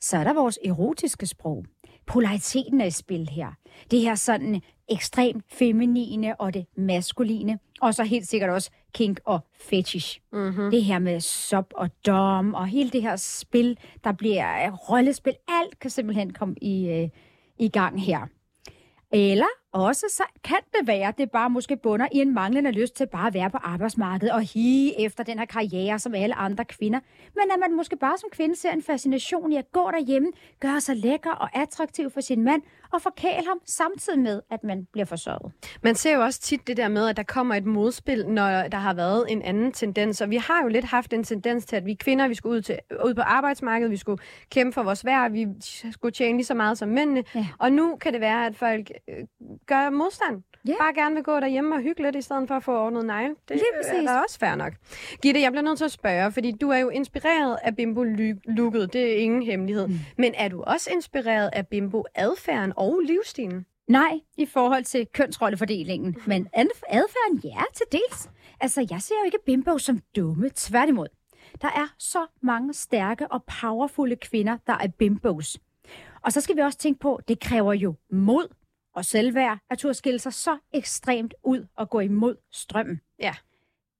Så er der vores erotiske sprog. Polariteten er i spil her. Det her sådan ekstremt feminine og det maskuline. Og så helt sikkert også kink og fetish. Mm-hmm. Det her med sub og dom og hele det her spil, der bliver øh, rollespil. Alt kan simpelthen komme i, øh, i gang her. Eller også så kan det være, at det bare måske bunder i en manglende lyst til bare at være på arbejdsmarkedet og hige efter den her karriere som alle andre kvinder. Men at man måske bare som kvinde ser en fascination i at gå derhjemme, gøre sig lækker og attraktiv for sin mand og forkæle ham samtidig med, at man bliver forsørget. Man ser jo også tit det der med, at der kommer et modspil, når der har været en anden tendens. Og vi har jo lidt haft en tendens til, at vi kvinder, vi skulle ud, til, ud på arbejdsmarkedet, vi skulle kæmpe for vores værd, vi skulle tjene lige så meget som mændene. Ja. Og nu kan det være, at folk øh, gør modstand. Ja. Bare gerne vil gå derhjemme og hygge lidt, i stedet for at få ordnet negle. Det Lige er præcis. da også fair nok. Gitte, jeg bliver nødt til at spørge, fordi du er jo inspireret af bimbo-looket. Det er ingen hemmelighed. Mm. Men er du også inspireret af bimbo-adfærden og livsstilen? Nej, i forhold til kønsrollefordelingen. Men ad- adfærden, ja, til dels. Altså, jeg ser jo ikke bimbo som dumme. Tværtimod. Der er så mange stærke og powerfulde kvinder, der er bimbos. Og så skal vi også tænke på, det kræver jo mod og selvværd at turde skille sig så ekstremt ud og gå imod strømmen. Ja.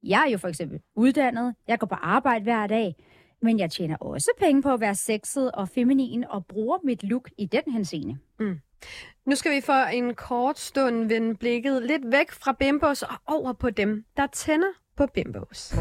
Jeg er jo for eksempel uddannet, jeg går på arbejde hver dag, Men jeg tjener også penge på at være sexet og feminin og bruger mit look i den henseende. Nu skal vi for en kort stund vende blikket lidt væk fra bimbos og over på dem, der tænder på bimbos.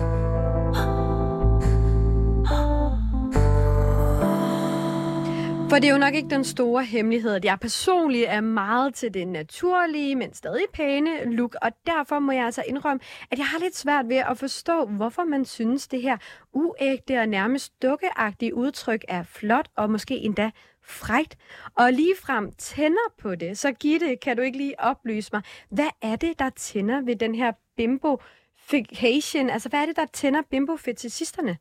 For det er jo nok ikke den store hemmelighed, at jeg personligt er meget til det naturlige, men stadig pæne look, og derfor må jeg altså indrømme, at jeg har lidt svært ved at forstå, hvorfor man synes, det her uægte og nærmest dukkeagtige udtryk er flot og måske endda frægt, og lige frem tænder på det. Så Gitte, kan du ikke lige oplyse mig, hvad er det, der tænder ved den her bimbofication? Altså, hvad er det, der tænder bimbo-fetisisterne?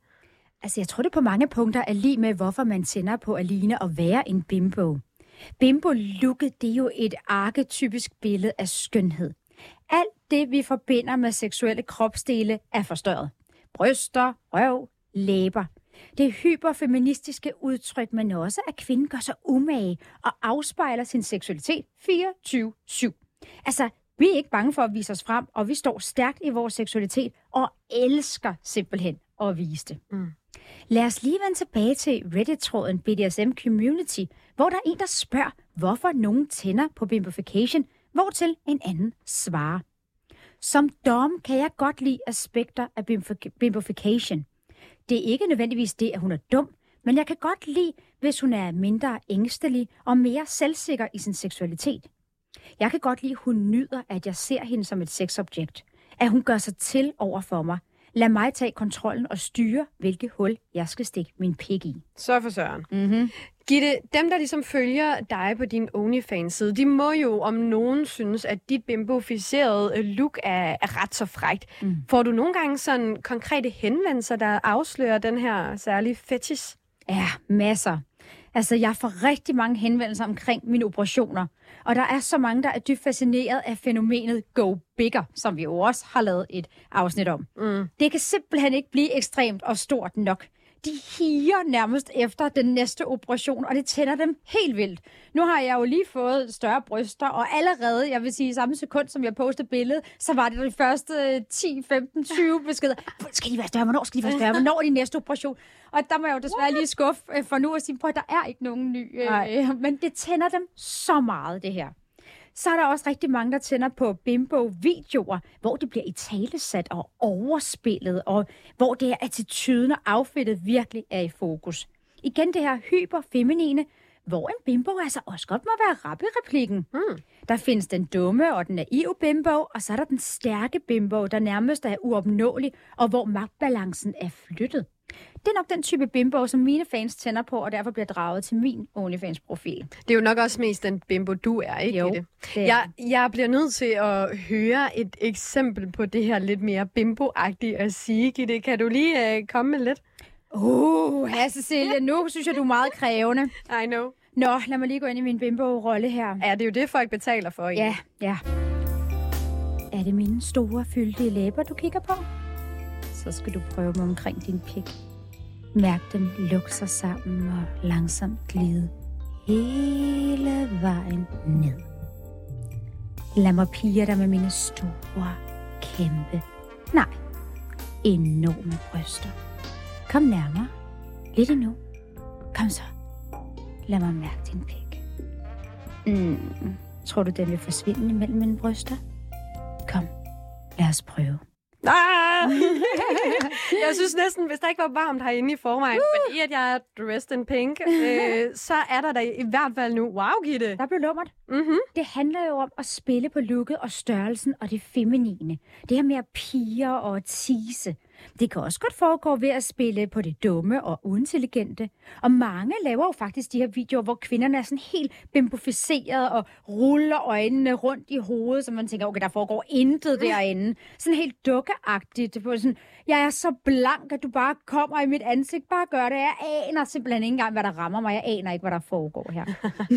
Altså, jeg tror det på mange punkter er lige med, hvorfor man tænder på at og være en bimbo. Bimbo-looket, det er jo et arketypisk billede af skønhed. Alt det, vi forbinder med seksuelle kropsdele, er forstørret. Bryster, røv, læber. Det hyperfeministiske udtryk, men også at kvinden gør sig umage og afspejler sin seksualitet 24-7. Altså, vi er ikke bange for at vise os frem, og vi står stærkt i vores seksualitet og elsker simpelthen at vise det. Mm. Lad os lige vende tilbage til Reddit-tråden BDSM Community, hvor der er en, der spørger, hvorfor nogen tænder på bimbofication, hvortil en anden svarer. Som dom kan jeg godt lide aspekter af bimbofication. Det er ikke nødvendigvis det, at hun er dum, men jeg kan godt lide, hvis hun er mindre ængstelig og mere selvsikker i sin seksualitet. Jeg kan godt lide, at hun nyder, at jeg ser hende som et sexobjekt. At hun gør sig til over for mig. Lad mig tage kontrollen og styre, hvilket hul jeg skal stikke min pik i. Så for søren. Mm-hmm. Gitte, dem der ligesom følger dig på din OnlyFans-side, de må jo om nogen synes, at dit bimboficerede look er, er ret så frægt. Mm. Får du nogle gange sådan konkrete henvendelser, der afslører den her særlige fetish? Ja, masser. Altså, jeg får rigtig mange henvendelser omkring mine operationer. Og der er så mange, der er dybt fascineret af fænomenet Go Bigger, som vi jo også har lavet et afsnit om. Mm. Det kan simpelthen ikke blive ekstremt og stort nok. De higer nærmest efter den næste operation, og det tænder dem helt vildt. Nu har jeg jo lige fået større bryster, og allerede, jeg vil sige, samme sekund, som jeg postede billedet, så var det de første 10, 15, 20 beskeder. Skal de være større? Hvornår skal de være større? Hvornår er de næste operation? Og der må jeg jo desværre lige skuffe øh, for nu at sige, prøv, der er ikke nogen ny. Øh, men det tænder dem så meget, det her. Så er der også rigtig mange, der tænder på bimbo-videoer, hvor det bliver i talesat og overspillet, og hvor det er attituden og outfittet virkelig er i fokus. Igen det her hyperfeminine, hvor en bimbo altså også godt må være rap i replikken. Mm. Der findes den dumme og den naive bimbo, og så er der den stærke bimbo, der nærmest er uopnåelig, og hvor magtbalancen er flyttet. Det er nok den type bimbo, som mine fans tænder på, og derfor bliver draget til min OnlyFans-profil. Det er jo nok også mest den bimbo, du er, ikke? Jo, Gitte? det er jeg, jeg bliver nødt til at høre et eksempel på det her lidt mere bimbo-agtige at sige, Gitte. Kan du lige uh, komme med lidt? Uh, ja, Cecilia, nu synes jeg, du er meget krævende. I know. Nå, lad mig lige gå ind i min bimbo-rolle her. Ja, det er jo det, folk betaler for. Ja, ja. Er det mine store, fyldige læber, du kigger på? Så skal du prøve dem omkring din pik. Mærk dem lukke sig sammen og langsomt glide hele vejen ned. Lad mig pige dig med mine store, kæmpe, nej, enorme bryster. Kom nærmere. Lidt endnu. Kom så. Lad mig mærke din pik. Mm. Tror du, den vil forsvinde imellem mine bryster? Kom, lad os prøve. Ah! jeg synes næsten, hvis der ikke var varmt herinde i forvejen, uh! fordi at jeg er dressed in pink, øh, så er der da i hvert fald nu. Wow, Gitte. Der blev lummert. Mm-hmm. Det handler jo om at spille på looket og størrelsen og det feminine. Det her med at pige og tease. Det kan også godt foregå ved at spille på det dumme og uintelligente. Og mange laver jo faktisk de her videoer, hvor kvinderne er sådan helt bimboficeret og ruller øjnene rundt i hovedet, så man tænker, okay, der foregår intet derinde. Sådan helt dukkeagtigt. På sådan, jeg er så blank, at du bare kommer i mit ansigt. Bare gør det. Jeg aner simpelthen ikke engang, hvad der rammer mig. Jeg aner ikke, hvad der foregår her.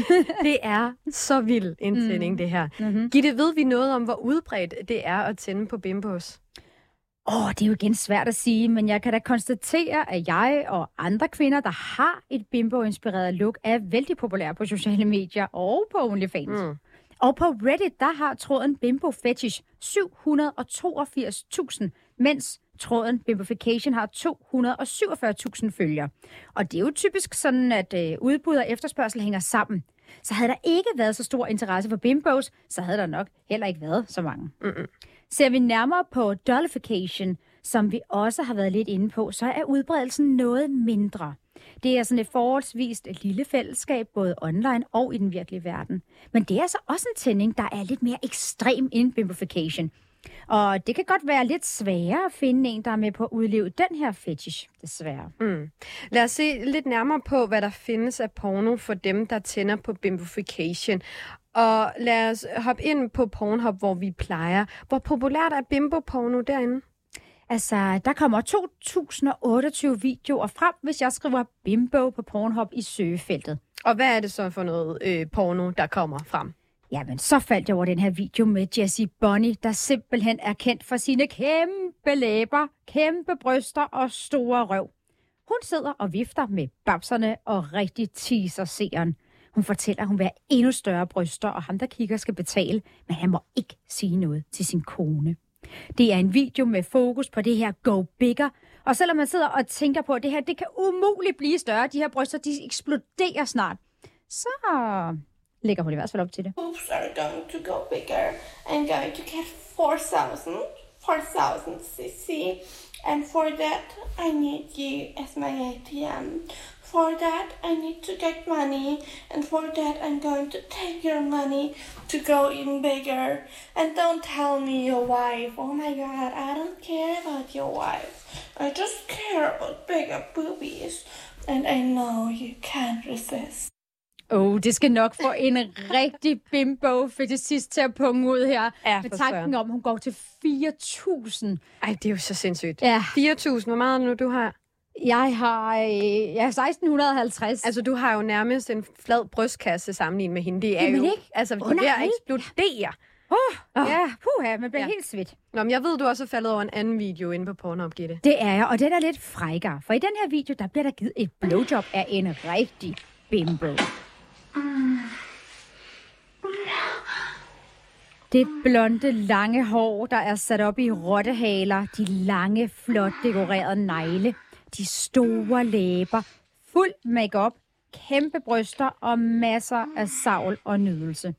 det er så vild en tænding, mm. det her. Mm-hmm. Gitte, ved vi noget om, hvor udbredt det er at tænde på bimbos? Åh, oh, det er jo igen svært at sige, men jeg kan da konstatere, at jeg og andre kvinder, der har et bimbo-inspireret look, er vældig populære på sociale medier og på OnlyFans. Mm. Og på Reddit, der har tråden Bimbo Fetish 782.000, mens tråden Bimbofication har 247.000 følgere. Og det er jo typisk sådan, at øh, udbud og efterspørgsel hænger sammen. Så havde der ikke været så stor interesse for bimbos, så havde der nok heller ikke været så mange. Mm-mm. Ser vi nærmere på dollification, som vi også har været lidt inde på, så er udbredelsen noget mindre. Det er sådan et forholdsvis lille fællesskab, både online og i den virkelige verden. Men det er altså også en tænding, der er lidt mere ekstrem end bimbofication. Og det kan godt være lidt sværere at finde en, der er med på at udleve den her fetish, desværre. Mm. Lad os se lidt nærmere på, hvad der findes af porno for dem, der tænder på bimbofication. Og lad os hoppe ind på Pornhub, hvor vi plejer. Hvor populært er bimbo-porno derinde? Altså, der kommer 2028 videoer frem, hvis jeg skriver bimbo på Pornhub i søgefeltet. Og hvad er det så for noget øh, porno, der kommer frem? Jamen, så faldt jeg over den her video med Jessie Bonnie, der simpelthen er kendt for sine kæmpe læber, kæmpe bryster og store røv. Hun sidder og vifter med babserne og rigtig teaser seeren. Hun fortæller, at hun vil have endnu større bryster, og ham, der kigger, skal betale, men han må ikke sige noget til sin kone. Det er en video med fokus på det her go bigger, og selvom man sidder og tænker på, at det her det kan umuligt blive større, de her bryster, de eksploderer snart, så lægger hun i hvert til det. Are going to go bigger. I'm going to get 4,000, 4,000 cc. And for that, I need you as my ATM. For that, I need to get money. And for that, I'm going to take your money to go even bigger. And don't tell me your wife. Oh my god, I don't care about your wife. I just care about bigger boobies. And I know you can't resist. Oh, det skal nok få en rigtig bimbo fetishist til at punge ud her. Ja, med for tanken om, hun går til 4.000. Ej, det er jo så sindssygt. Ja. 4.000, hvor meget det nu, du har? Jeg har øh, ja, 1650. Altså, du har jo nærmest en flad brystkasse sammenlignet med hende. Det er Jamen jo, ikke altså, det er halv. eksplodere. oh, ja, puha, man bliver ja. helt svedt. Nå, men jeg ved, du også er faldet over en anden video inde på Pornhub, Gitte. Det er jeg, og den er lidt frækkere. For i den her video, der bliver der givet et blowjob af en rigtig bimbo. Det blonde, lange hår, der er sat op i rottehaler, de lange, flot dekorerede negle, de store læber, fuld makeup, kæmpe bryster og masser af savl og nydelse.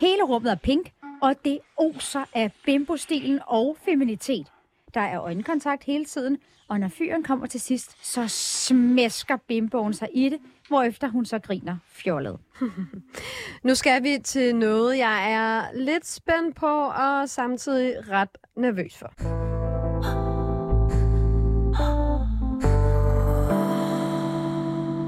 Hele rummet er pink, og det oser af bimbo-stilen og feminitet. Der er øjenkontakt hele tiden, og når fyren kommer til sidst, så smæsker bimboen sig i det, hvorefter hun så griner fjollet. Nu skal vi til noget, jeg er lidt spændt på, og samtidig ret nervøs for.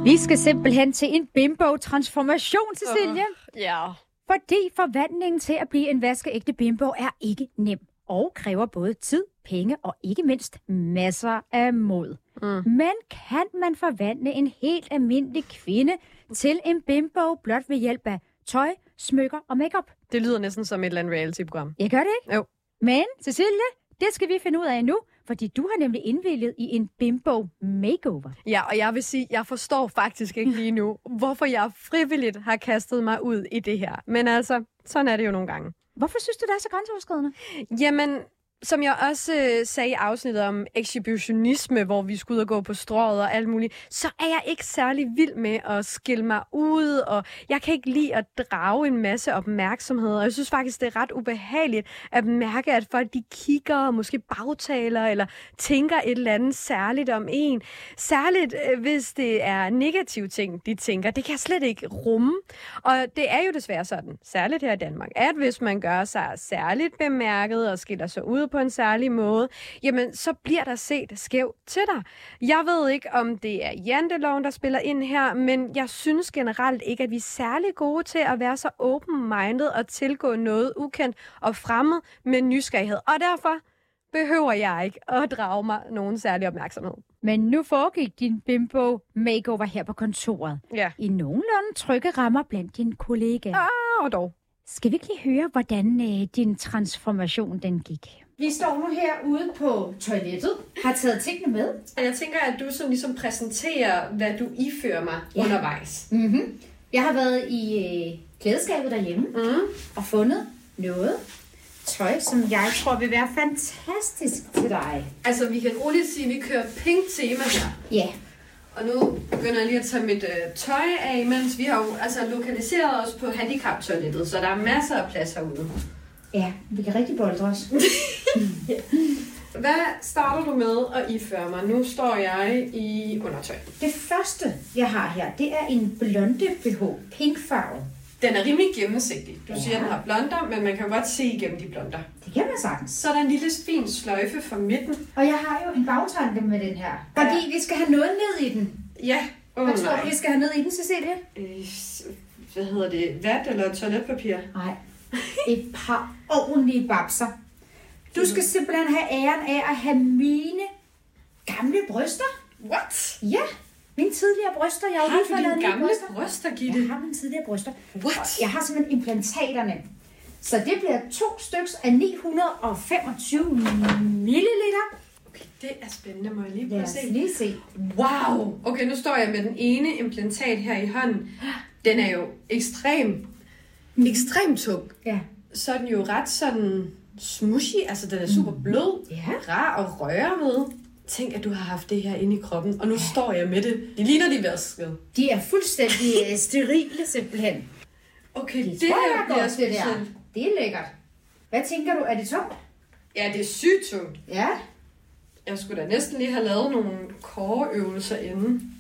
Vi skal simpelthen til en bimbo-transformation, Cecilie. Ja. Fordi forvandlingen til at blive en vaskeægte bimbo er ikke nem og kræver både tid, penge og ikke mindst masser af mod. Mm. Men kan man forvandle en helt almindelig kvinde til en bimbo blot ved hjælp af tøj, smykker og makeup? Det lyder næsten som et eller andet reality-program. Jeg gør det ikke? Jo. Men Cecilie, det skal vi finde ud af nu, fordi du har nemlig indvilget i en bimbo makeover. Ja, og jeg vil sige, jeg forstår faktisk ikke lige nu, hvorfor jeg frivilligt har kastet mig ud i det her. Men altså, sådan er det jo nogle gange. Hvorfor synes du, det er så grænseoverskridende? Jamen, som jeg også øh, sagde i afsnittet om exhibitionisme, hvor vi skulle ud og gå på strået og alt muligt, så er jeg ikke særlig vild med at skille mig ud, og jeg kan ikke lide at drage en masse opmærksomhed, og jeg synes faktisk, det er ret ubehageligt at mærke, at folk de kigger og måske bagtaler, eller tænker et eller andet særligt om en. Særligt, øh, hvis det er negative ting, de tænker. Det kan jeg slet ikke rumme. Og det er jo desværre sådan, særligt her i Danmark, at hvis man gør sig særligt bemærket og skiller sig ud på en særlig måde, jamen så bliver der set skævt til dig. Jeg ved ikke, om det er janteloven, der spiller ind her, men jeg synes generelt ikke, at vi er særlig gode til at være så open-minded og tilgå noget ukendt og fremmed med nysgerrighed. Og derfor behøver jeg ikke at drage mig nogen særlig opmærksomhed. Men nu foregik din bimbo makeover her på kontoret. Ja. I nogenlunde trygge rammer blandt dine kollegaer. Ah, og dog. Skal vi ikke lige høre, hvordan øh, din transformation den gik? Vi står nu herude på toilettet, har taget tingene med. Jeg tænker, at du sådan ligesom præsenterer, hvad du ifører mig Ja. undervejs. Mm-hmm. Jeg har været i øh, klædeskabet derhjemme Mm. og fundet noget tøj, som jeg tror vil være fantastisk til dig. Altså, vi kan roligt sige, at vi kører pink tema her. Ja, Og nu begynder jeg lige at tage mit øh, tøj af, mens vi har jo altså, lokaliseret os på handicaptoilettet, så der er masser af plads herude. ja, vi kan rigtig boldre os. Hvad starter du med at iføre mig? Nu står jeg i undertøj. Det første, jeg har her, det er en blonde BH, pink farve. Den er rimelig gennemsigtig. Du Ja. siger, at den har blonder, men man kan jo godt se igennem de blonder. Det kan man sagtens. Så er der en lille fin sløjfe fra midten. Og jeg har jo en bagtanke med den her. Fordi vi skal have noget ned i den. Ja, åh Hvad oh, tror du, vi skal have ned i den, Cecilie? Øh, s- hvad hedder det? Vat eller toiletpapir? Nej, et par ordentlige babser. Du skal simpelthen have æren af at have mine gamle bryster. What? Ja, mine tidligere bryster. Jeg har, Har du dine gamle bryster. bryster, Gitte? Jeg har mine tidligere bryster. What? Og Jeg har simpelthen implantaterne. Så det bliver to stykker af 925 milliliter. Okay, det er spændende. Må jeg lige prøve at se? lige se. Wow! Okay, nu står jeg med den ene implantat her i hånden. Den er jo ekstrem, ekstremt tung. Ja. Så er den jo ret sådan smushy, altså den er super blød, Ja. rar at røre ved. Tænk, at du har haft det her inde i kroppen, og nu står jeg med det. De ligner de vasket. De er fuldstændig øh, sterile simpelthen. Okay, det, Det, her bliver godt, det der. specielt. Det er lækkert. Hvad tænker du? Er det tungt? Ja, det er sygt tungt. Ja. Jeg skulle da næsten lige have lavet nogle core-øvelser inden.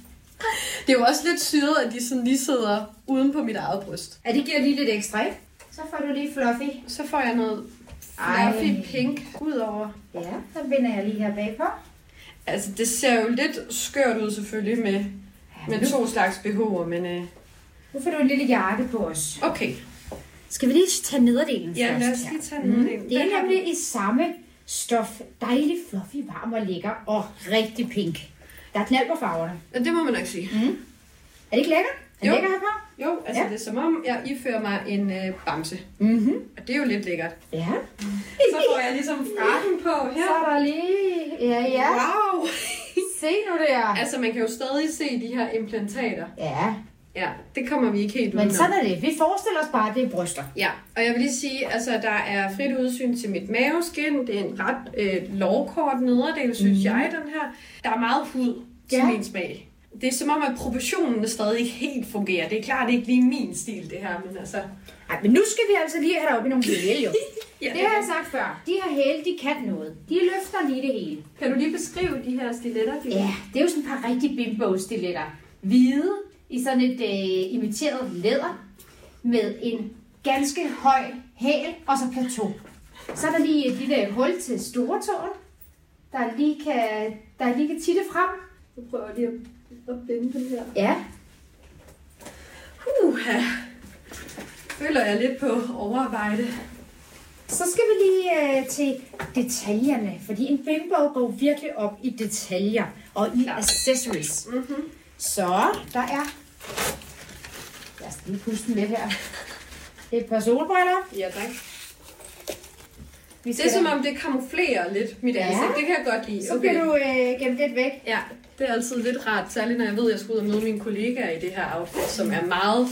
Det er jo også lidt syret, at de sådan lige sidder uden på mit eget bryst. Ja, det giver lige lidt ekstra, ikke? Så får du lige fluffy. Så får jeg noget. Fluffy pink ud over. Ja, så binder jeg lige her bagpå. Altså, det ser jo lidt skørt ud selvfølgelig med, med to slags BH'er, men øh, Nu får du en lille jakke på os. okay. Skal vi lige tage nederdelen Ja, først? lad os her? lige tage nederdelen. Det Hvad er nemlig i samme stof. Dejlig, fluffy, varm og lækker. Og rigtig pink. Der er knald på farverne. Ja, det må man nok sige. Er det ikke lækkert? Er det Jo. lækkert her på? Jo, altså Ja. det er som om, jeg ifører mig en øh, bamse. Mhm. Og det er jo lidt lækkert. Ja. Så får jeg ligesom frakken på her. Så er der lige... Ja, ja. Wow! Se nu der. Altså, man kan jo stadig se de her implantater. Ja, Ja, det kommer vi ikke helt men udenom. sådan er det. Vi forestiller os bare, at det er bryster. Ja, og jeg vil lige sige, altså der er frit udsyn til mit maveskin. Det er en ret øh, lovkort nederdel, synes mm. jeg, den her. Der er meget hud ja. min smag. Det er som om, at proportionerne stadig ikke helt fungerer. Det er klart, det er ikke lige min stil, det her, men altså... Ej, men nu skal vi altså lige have det op i nogle hæle, jo. Ja, Det har jeg sagt før. De her hæle, de kan noget. De løfter lige det hele. Kan du lige beskrive de her stiletter? Gitte? Ja, det er jo sådan et par rigtig bimbo-stiletter. Hvide i sådan et øh, imiteret læder med en ganske høj hæl og så plateau. Så er der lige et lille hul til store tåen, der lige kan, der lige kan titte frem. Nu prøver lige at, at binde den her. Ja, Uha. Føler jeg lidt på overarbejde. så skal vi lige øh, til detaljerne, fordi en bimbo går virkelig op i detaljer og i accessories. Mm-hmm. Så der er... Lad os lige puste lidt her. Et par solbriller. Ja, tak. Vi Det er som om, det kamuflerer lidt mit Ja. ansigt. Det kan jeg godt lide. Så kan du øh, gemme det væk. Ja, det er altid lidt rart, særligt når jeg ved, at jeg skal ud og møde mine kollegaer i det her outfit, som er meget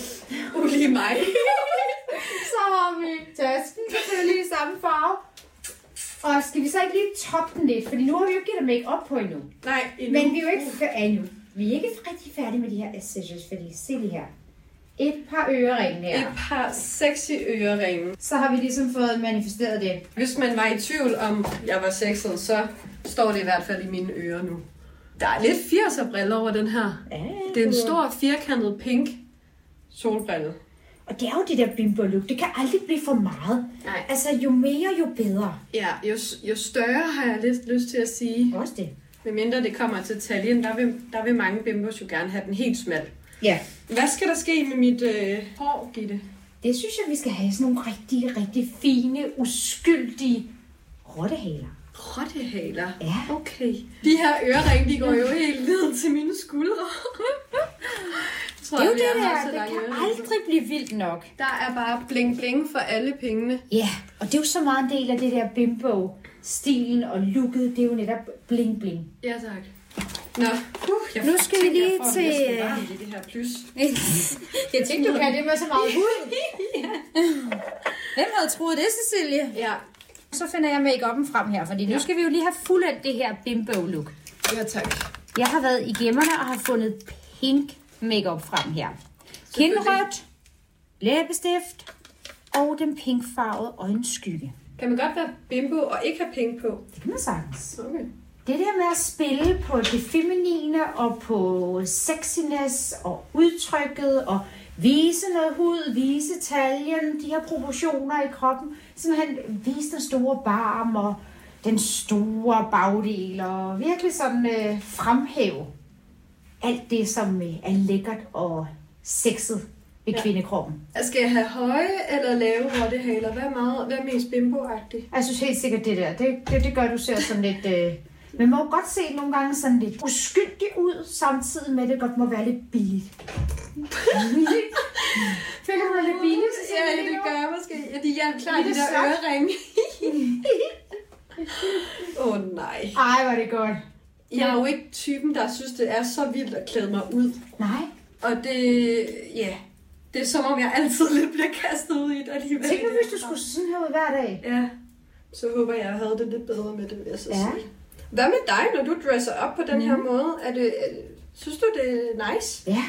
ulige mig. Så har vi tasken selvfølgelig i samme farve. Og skal vi så ikke lige toppe den lidt? Fordi nu har vi jo ikke givet make op på endnu. Nej, endnu. Men vi er jo ikke færdige endnu. Vi er ikke rigtig færdige med de her accessories, fordi se lige her. Et par øreringe her. Et par sexy øreringe. Så har vi ligesom fået manifesteret det. Hvis man var i tvivl om, jeg var sexet, så står det i hvert fald i mine ører nu. Der er lidt 80'er briller over den her. Ja, Det er en stor firkantet pink solbrille. Og det er jo det der bimbo look. Det kan aldrig blive for meget. Nej. Altså, jo mere, jo bedre. Ja, jo, jo større har jeg lidt lyst til at sige. Også det. Med mindre det kommer til taljen, der vil, der vil mange bimbos jo gerne have den helt smal. Ja. Hvad skal der ske med mit øh, hår, Gitte? Det synes jeg, vi skal have sådan nogle rigtig, rigtig fine, uskyldige rottehaler. Rottehaler? Ja. Okay. De her øreringe, de går jo helt ned til mine skuldre. Tror Det er jo jeg, det jeg har der. Det kan øreringe. aldrig blive vildt nok. Der er bare bling bling for alle pengene. Ja, og det er jo så meget en del af det der bimbo-stilen og looket. Det er jo netop bling bling. Ja, tak. Nå, uh, jeg Nu skal vi lige jeg får til- næsten varmt i det her plus. Jeg tænkte, du kan det med så meget hud. Hvem havde troet det, Cecilie? Ja, Så finder jeg make-up'en frem her, fordi nu skal vi jo lige have fuldendt det her bimbo-look. Ja, tak. Jeg har været i gemmerne og har fundet pink makeup frem her. Kindrødt, læbestift og den pinkfarvede øjenskygge. Kan man godt være bimbo og ikke have pink på? Det kan man sagtens. Okay. Det der med at spille på det feminine og på sexiness og udtrykket og vise noget hud, vise taljen, de her proportioner i kroppen. Simpelthen vise den store barm og den store bagdel og virkelig sådan øh, fremhæve alt det, som øh, er lækkert og sexet ved ja. kvindekroppen. Skal jeg have høje eller lave rottehaler? Hvad er, meget, hvad er mest bimbo-agtigt? Jeg synes helt sikkert det der, det, det, det gør, du ser sådan lidt... Øh, man må godt se nogle gange sådan lidt uskyldig ud, samtidig med, at det godt må være lidt billigt. Føler du dig lidt billigt? Så Ja, det gør jeg måske. Ja, de er klart de Lille der øreringe. Åh oh, nej. Ej, er det godt. Jeg er jo ikke typen, der synes, det er så vildt at klæde mig ud. Nej. Og det, ja, det er som om, jeg altid lidt bliver kastet ud i det alligevel. Tænk nu, hvis du skulle sådan her ud hver dag. Ja, så håber jeg, jeg havde det lidt bedre med det, vil jeg så Ja. sige. Hvad med dig, når du dresser op på den her måde? Er det, synes du, det er nice? Ja.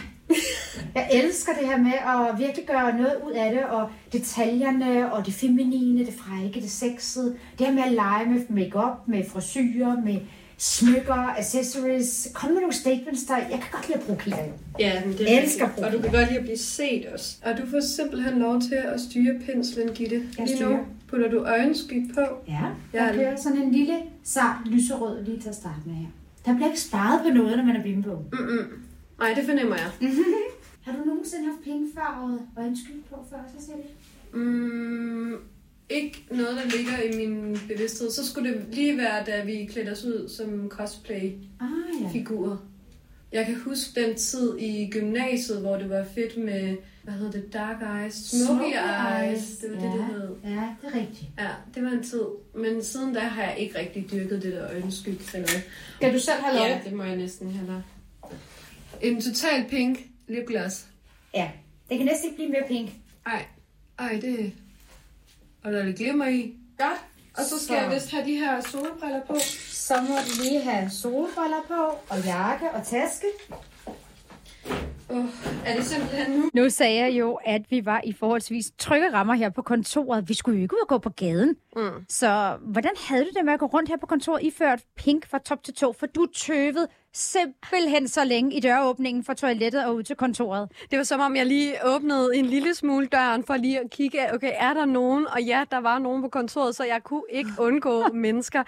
Jeg elsker det her med at virkelig gøre noget ud af det, og detaljerne, og det feminine, det frække, det sexede. Det her med at lege med makeup, med frisyrer, med smykker, accessories. Kom med nogle statements, der... Jeg kan godt lide at provokere. Ja, men det Jeg er elsker. Og du kan godt lide at blive set også. Og du får simpelthen lov til at styre penslen, Gitte. Jeg Lige nu putter du øjenskyg på. Ja, Ja. der bliver sådan en lille, sart lyserød lige til at starte med her. Der bliver ikke sparet på noget, når man er bimbo. Mm-mm. Nej, det fornemmer jeg. Har du nogensinde haft pinkfarvet øjenskyld på før, Cecilie? Mm, ikke noget, der ligger i min bevidsthed. Så skulle det lige være, da vi klædte os ud som cosplay-figurer. Ah, Jeg kan huske den tid i gymnasiet, hvor det var fedt med, hvad hedder det, dark eyes, smoky, eyes. Det var det, det hed. Ja, det er rigtigt. Ja, det var en tid. Men siden da har jeg ikke rigtig dyrket det der øjenskyg. Skal du selv have lov? Ja, det må jeg næsten have lov. En total pink lipgloss. ja. Det kan næsten ikke blive mere pink. Ej, ej, det... Og der er det glimmer i. Godt. Og så skal Så. jeg vist have de her solbriller på. Så må du lige have solbriller på, og jakke og taske. Oh, er det simpelthen nu? Nu sagde jeg jo, at vi var i forholdsvis trygge rammer her på kontoret. Vi skulle jo ikke ud og gå på gaden. Mm. Så hvordan havde du det med at gå rundt her på kontoret iført pink fra top til tå? For du tøvede simpelthen så længe i døråbningen fra toilettet og ud til kontoret. Det var som om, jeg lige åbnede en lille smule døren for lige at kigge, okay, er der nogen? Og ja, der var nogen på kontoret, så jeg kunne ikke undgå mennesker.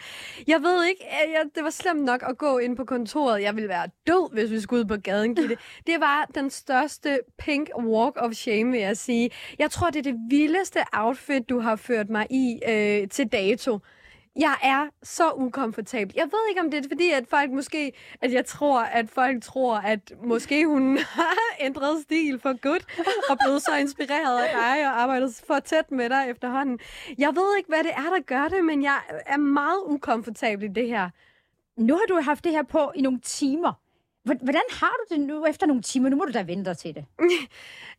Jeg ved ikke, øh, jeg, det var slemt nok at gå ind på kontoret. Jeg ville være død, hvis vi skulle ud på gaden, Gitte. Det var den største pink walk of shame, vil jeg sige. Jeg tror, det er det vildeste outfit, du har ført mig i øh, til dato. Jeg er så ukomfortabel. Jeg ved ikke, om det er fordi, at folk måske, at jeg tror, at folk tror, at måske hun har ændret stil for godt og blevet så inspireret af dig og arbejdet for tæt med dig efterhånden. Jeg ved ikke, hvad det er, der gør det, men jeg er meget ukomfortabel i det her. Nu har du haft det her på i nogle timer. Hvordan har du det nu efter nogle timer? Nu må du da vente dig til det.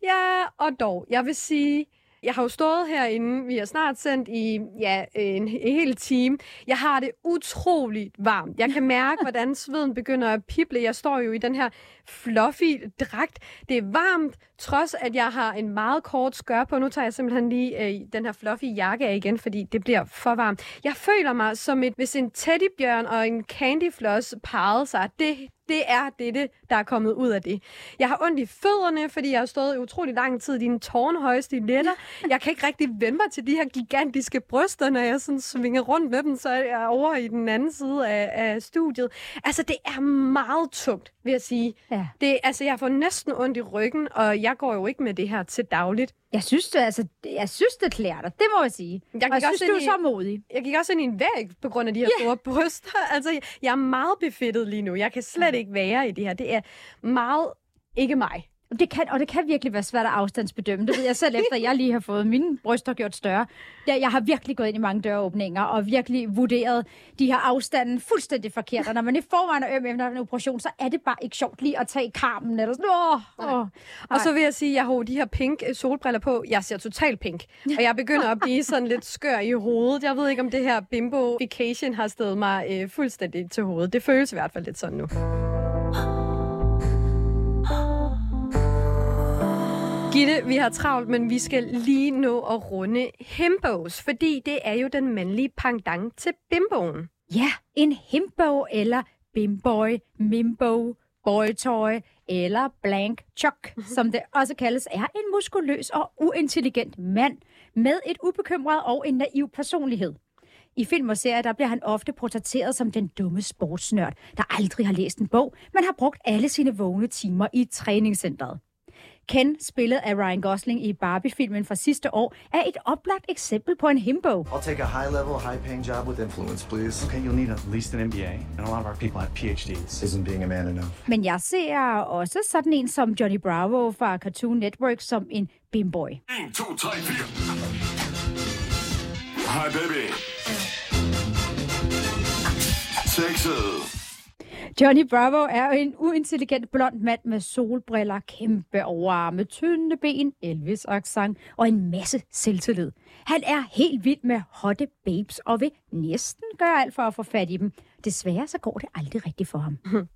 Ja, og dog. Jeg vil sige, jeg har jo stået herinde, vi har snart sendt i ja, en, en hel time. Jeg har det utroligt varmt. Jeg kan mærke, hvordan sveden begynder at pible. Jeg står jo i den her fluffy dragt. Det er varmt, trods at jeg har en meget kort skør på. Nu tager jeg simpelthen lige øh, den her fluffy jakke af igen, fordi det bliver for varmt. Jeg føler mig som et, hvis en teddybjørn og en candyfloss parrede sig. Det, det er det, der er kommet ud af det. Jeg har ondt i fødderne, fordi jeg har stået i utrolig lang tid i dine tårnhøje stiletter. Jeg kan ikke rigtig vende mig til de her gigantiske bryster, når jeg sådan svinger rundt med dem, så er jeg over i den anden side af, af studiet. Altså, det er meget tungt, vil jeg sige. Ja. Det, altså, jeg får næsten ondt i ryggen, og jeg går jo ikke med det her til dagligt. Jeg synes, det, altså, jeg synes, det klæder dig. Det må jeg sige. Jeg Jeg, og jeg gik også synes, du er i- så modig. Jeg gik også ind i en væg på grund af de her yeah. store bryster. Altså, jeg- jeg er meget befittet lige nu. Jeg kan slet ikke være i det her. Det er meget ikke mig. Det kan, og det kan virkelig være svært at afstandsbedømme. Det ved jeg selv efter, jeg lige har fået mine bryster gjort større. Jeg, jeg har virkelig gået ind i mange døråbninger og virkelig vurderet de her afstanden fuldstændig forkert. Og når man i forvejen er øm efter en operation, så er det bare ikke sjovt lige at tage karmen eller sådan. Åh, åh. Og så vil jeg sige, at jeg har de her pink øh, solbriller på. Jeg ser totalt pink. Og jeg begynder at blive sådan lidt skør i hovedet. Jeg ved ikke, om det her bimbo vacation har stedet mig øh, fuldstændig til hovedet. Det føles i hvert fald lidt sådan nu. Gitte, vi har travlt, men vi skal lige nå at runde himbos, fordi det er jo den mandlige pendant til bimboen. Ja, en himbo eller bimboy, mimbo, boytoy eller blank chuck, som det også kaldes, er en muskuløs og uintelligent mand med et ubekymret og en naiv personlighed. I film og serier, der bliver han ofte portrætteret som den dumme sportsnørd, der aldrig har læst en bog, men har brugt alle sine vågne timer i træningscentret. Ken, spillet af Ryan Gosling i Barbie-filmen fra sidste år, er et oplagt eksempel på en himbo. I'll take a high-level, high-paying job with influence, please. Okay, you'll need at least an MBA, and a lot of our people have PhDs. Isn't being a man enough? Men jeg ser også sådan en som Johnny Bravo fra Cartoon Network som en bimboy. 1, 2, 3, 4. Hej, baby. Sexet. Johnny Bravo er en uintelligent blond mand med solbriller, kæmpe overarme, tynde ben, elvis accent og en masse selvtillid. Han er helt vild med hotte babes og vil næsten gøre alt for at få fat i dem. Desværre så går det aldrig rigtigt for ham.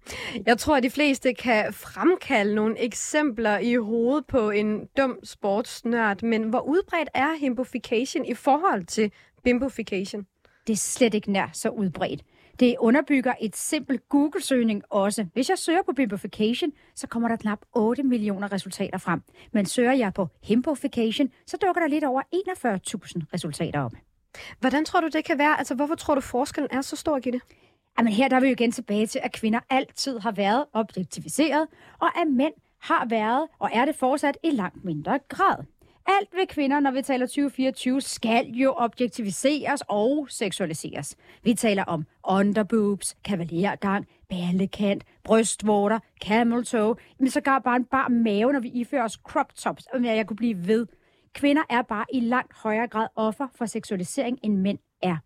Jeg tror, at de fleste kan fremkalde nogle eksempler i hovedet på en dum sportsnørd, men hvor udbredt er himbofication i forhold til bimbofication? Det er slet ikke nær så udbredt. Det underbygger et simpelt Google-søgning også. Hvis jeg søger på bimbofication, så kommer der knap 8 millioner resultater frem. Men søger jeg på himbofication, så dukker der lidt over 41.000 resultater op. Hvordan tror du, det kan være? Altså, hvorfor tror du, forskellen er så stor, Gitte? Jamen her der er vi jo igen tilbage til, at kvinder altid har været objektiviseret, og at mænd har været og er det fortsat i langt mindre grad. Alt ved kvinder, når vi taler 2024, skal jo objektiviseres og seksualiseres. Vi taler om underboobs, kavalergang, ballekant, brystvorter, camel toe, men sågar bare en bar mave, når vi ifører os crop tops, og jeg kunne blive ved. Kvinder er bare i langt højere grad offer for seksualisering, end mænd er.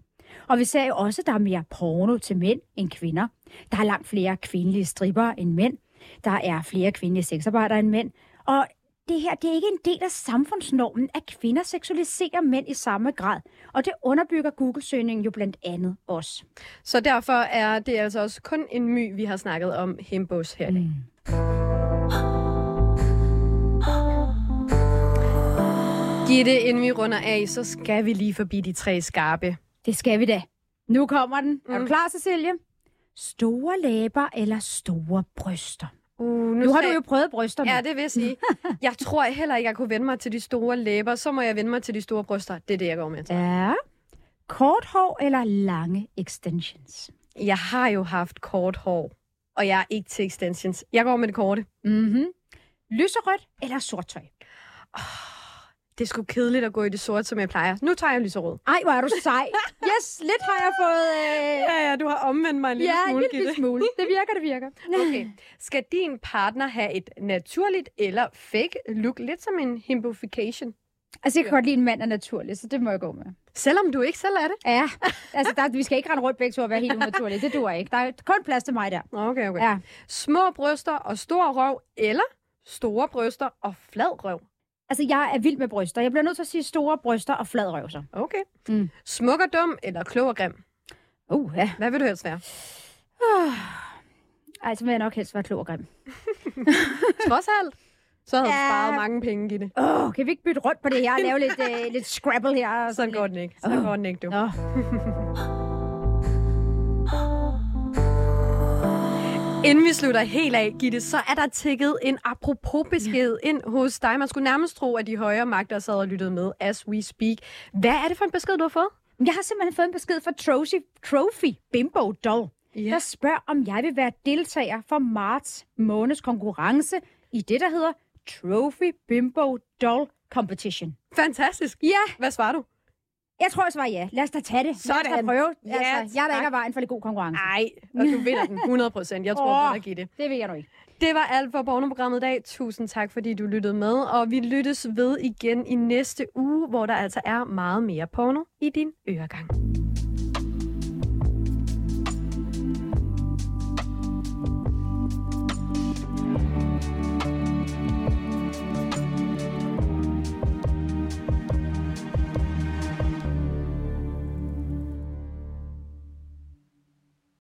Og vi ser jo også, at der er mere porno til mænd end kvinder. Der er langt flere kvindelige stripper end mænd. Der er flere kvindelige sexarbejdere end mænd. Og det her det er ikke en del af samfundsnormen, at kvinder seksualiserer mænd i samme grad. Og det underbygger Google-søgningen jo blandt andet også. Så derfor er det altså også kun en my, vi har snakket om himbos her i dag. Mm. Gitte, inden vi runder af, så skal vi lige forbi de tre skarpe. Det skal vi da. Nu kommer den. Mm. Er du klar, Cecilie? Store læber eller store bryster? Uh, nu, nu har du jo prøvet brysterne. Ja, det vil jeg sige. jeg tror heller ikke, jeg kunne vende mig til de store læber. Så må jeg vende mig til de store bryster. Det er det, jeg går med til. Ja. Kort hår eller lange extensions? Jeg har jo haft kort hår, og jeg er ikke til extensions. Jeg går med det korte. Mm-hmm. Lyserødt eller sort tøj? Oh, det er sgu kedeligt at gå i det sorte, som jeg plejer. Nu tager jeg lyserød. Ej, hvor er du sej. Yes, lidt har jeg fået... Øh... Ja, ja, du har omvendt mig en lille ja, smule, en lille smule. Det virker, det virker. Okay. Skal din partner have et naturligt eller fake look? Lidt som en himbofication. Altså, jeg kan godt lide en mand er naturlig, så det må jeg gå med. Selvom du ikke selv er det? Ja, altså der, vi skal ikke rende rundt begge to og være helt unaturlige. Det duer ikke. Der er kun plads til mig der. Okay, okay. Ja. Små bryster og stor røv, eller store bryster og flad røv? Altså, jeg er vild med bryster. Jeg bliver nødt til at sige store bryster og flad røv så. Okay. Mm. Smuk og dum, eller klog og grim? Uh, ja. Hvad vil du helst være? Uh. Ej, så vil jeg nok helst være klog og grim. Trods alt. Så havde ja. du sparet mange penge i det. Åh, oh, kan vi ikke bytte rundt på det her og lave lidt, uh, lidt Scrabble her? Sådan går den ikke. Sådan oh. går den ikke, du. Oh. Inden vi slutter helt af, Gitte, så er der tækket en apropos besked ja. ind hos dig. Man skulle nærmest tro, at de højere magter sad og lyttede med, as we speak. Hvad er det for en besked, du har fået? Jeg har simpelthen fået en besked fra Trophy, Trophy Bimbo Doll, ja. der spørger, om jeg vil være deltager for marts måneds konkurrence i det, der hedder Trophy Bimbo Doll Competition. Fantastisk. Ja. Hvad svarer du? Jeg tror, jeg svarer ja. Lad os da tage det. Lad os da Sådan. prøve. Ja, altså, jeg er da ikke af vejen for lidt god konkurrence. Nej, og du vinder den 100 procent. Jeg tror Åh, på dig, Gitte. Det ved jeg nu ikke. Det var alt for Borneprogrammet i dag. Tusind tak, fordi du lyttede med. Og vi lyttes ved igen i næste uge, hvor der altså er meget mere porno i din øregang.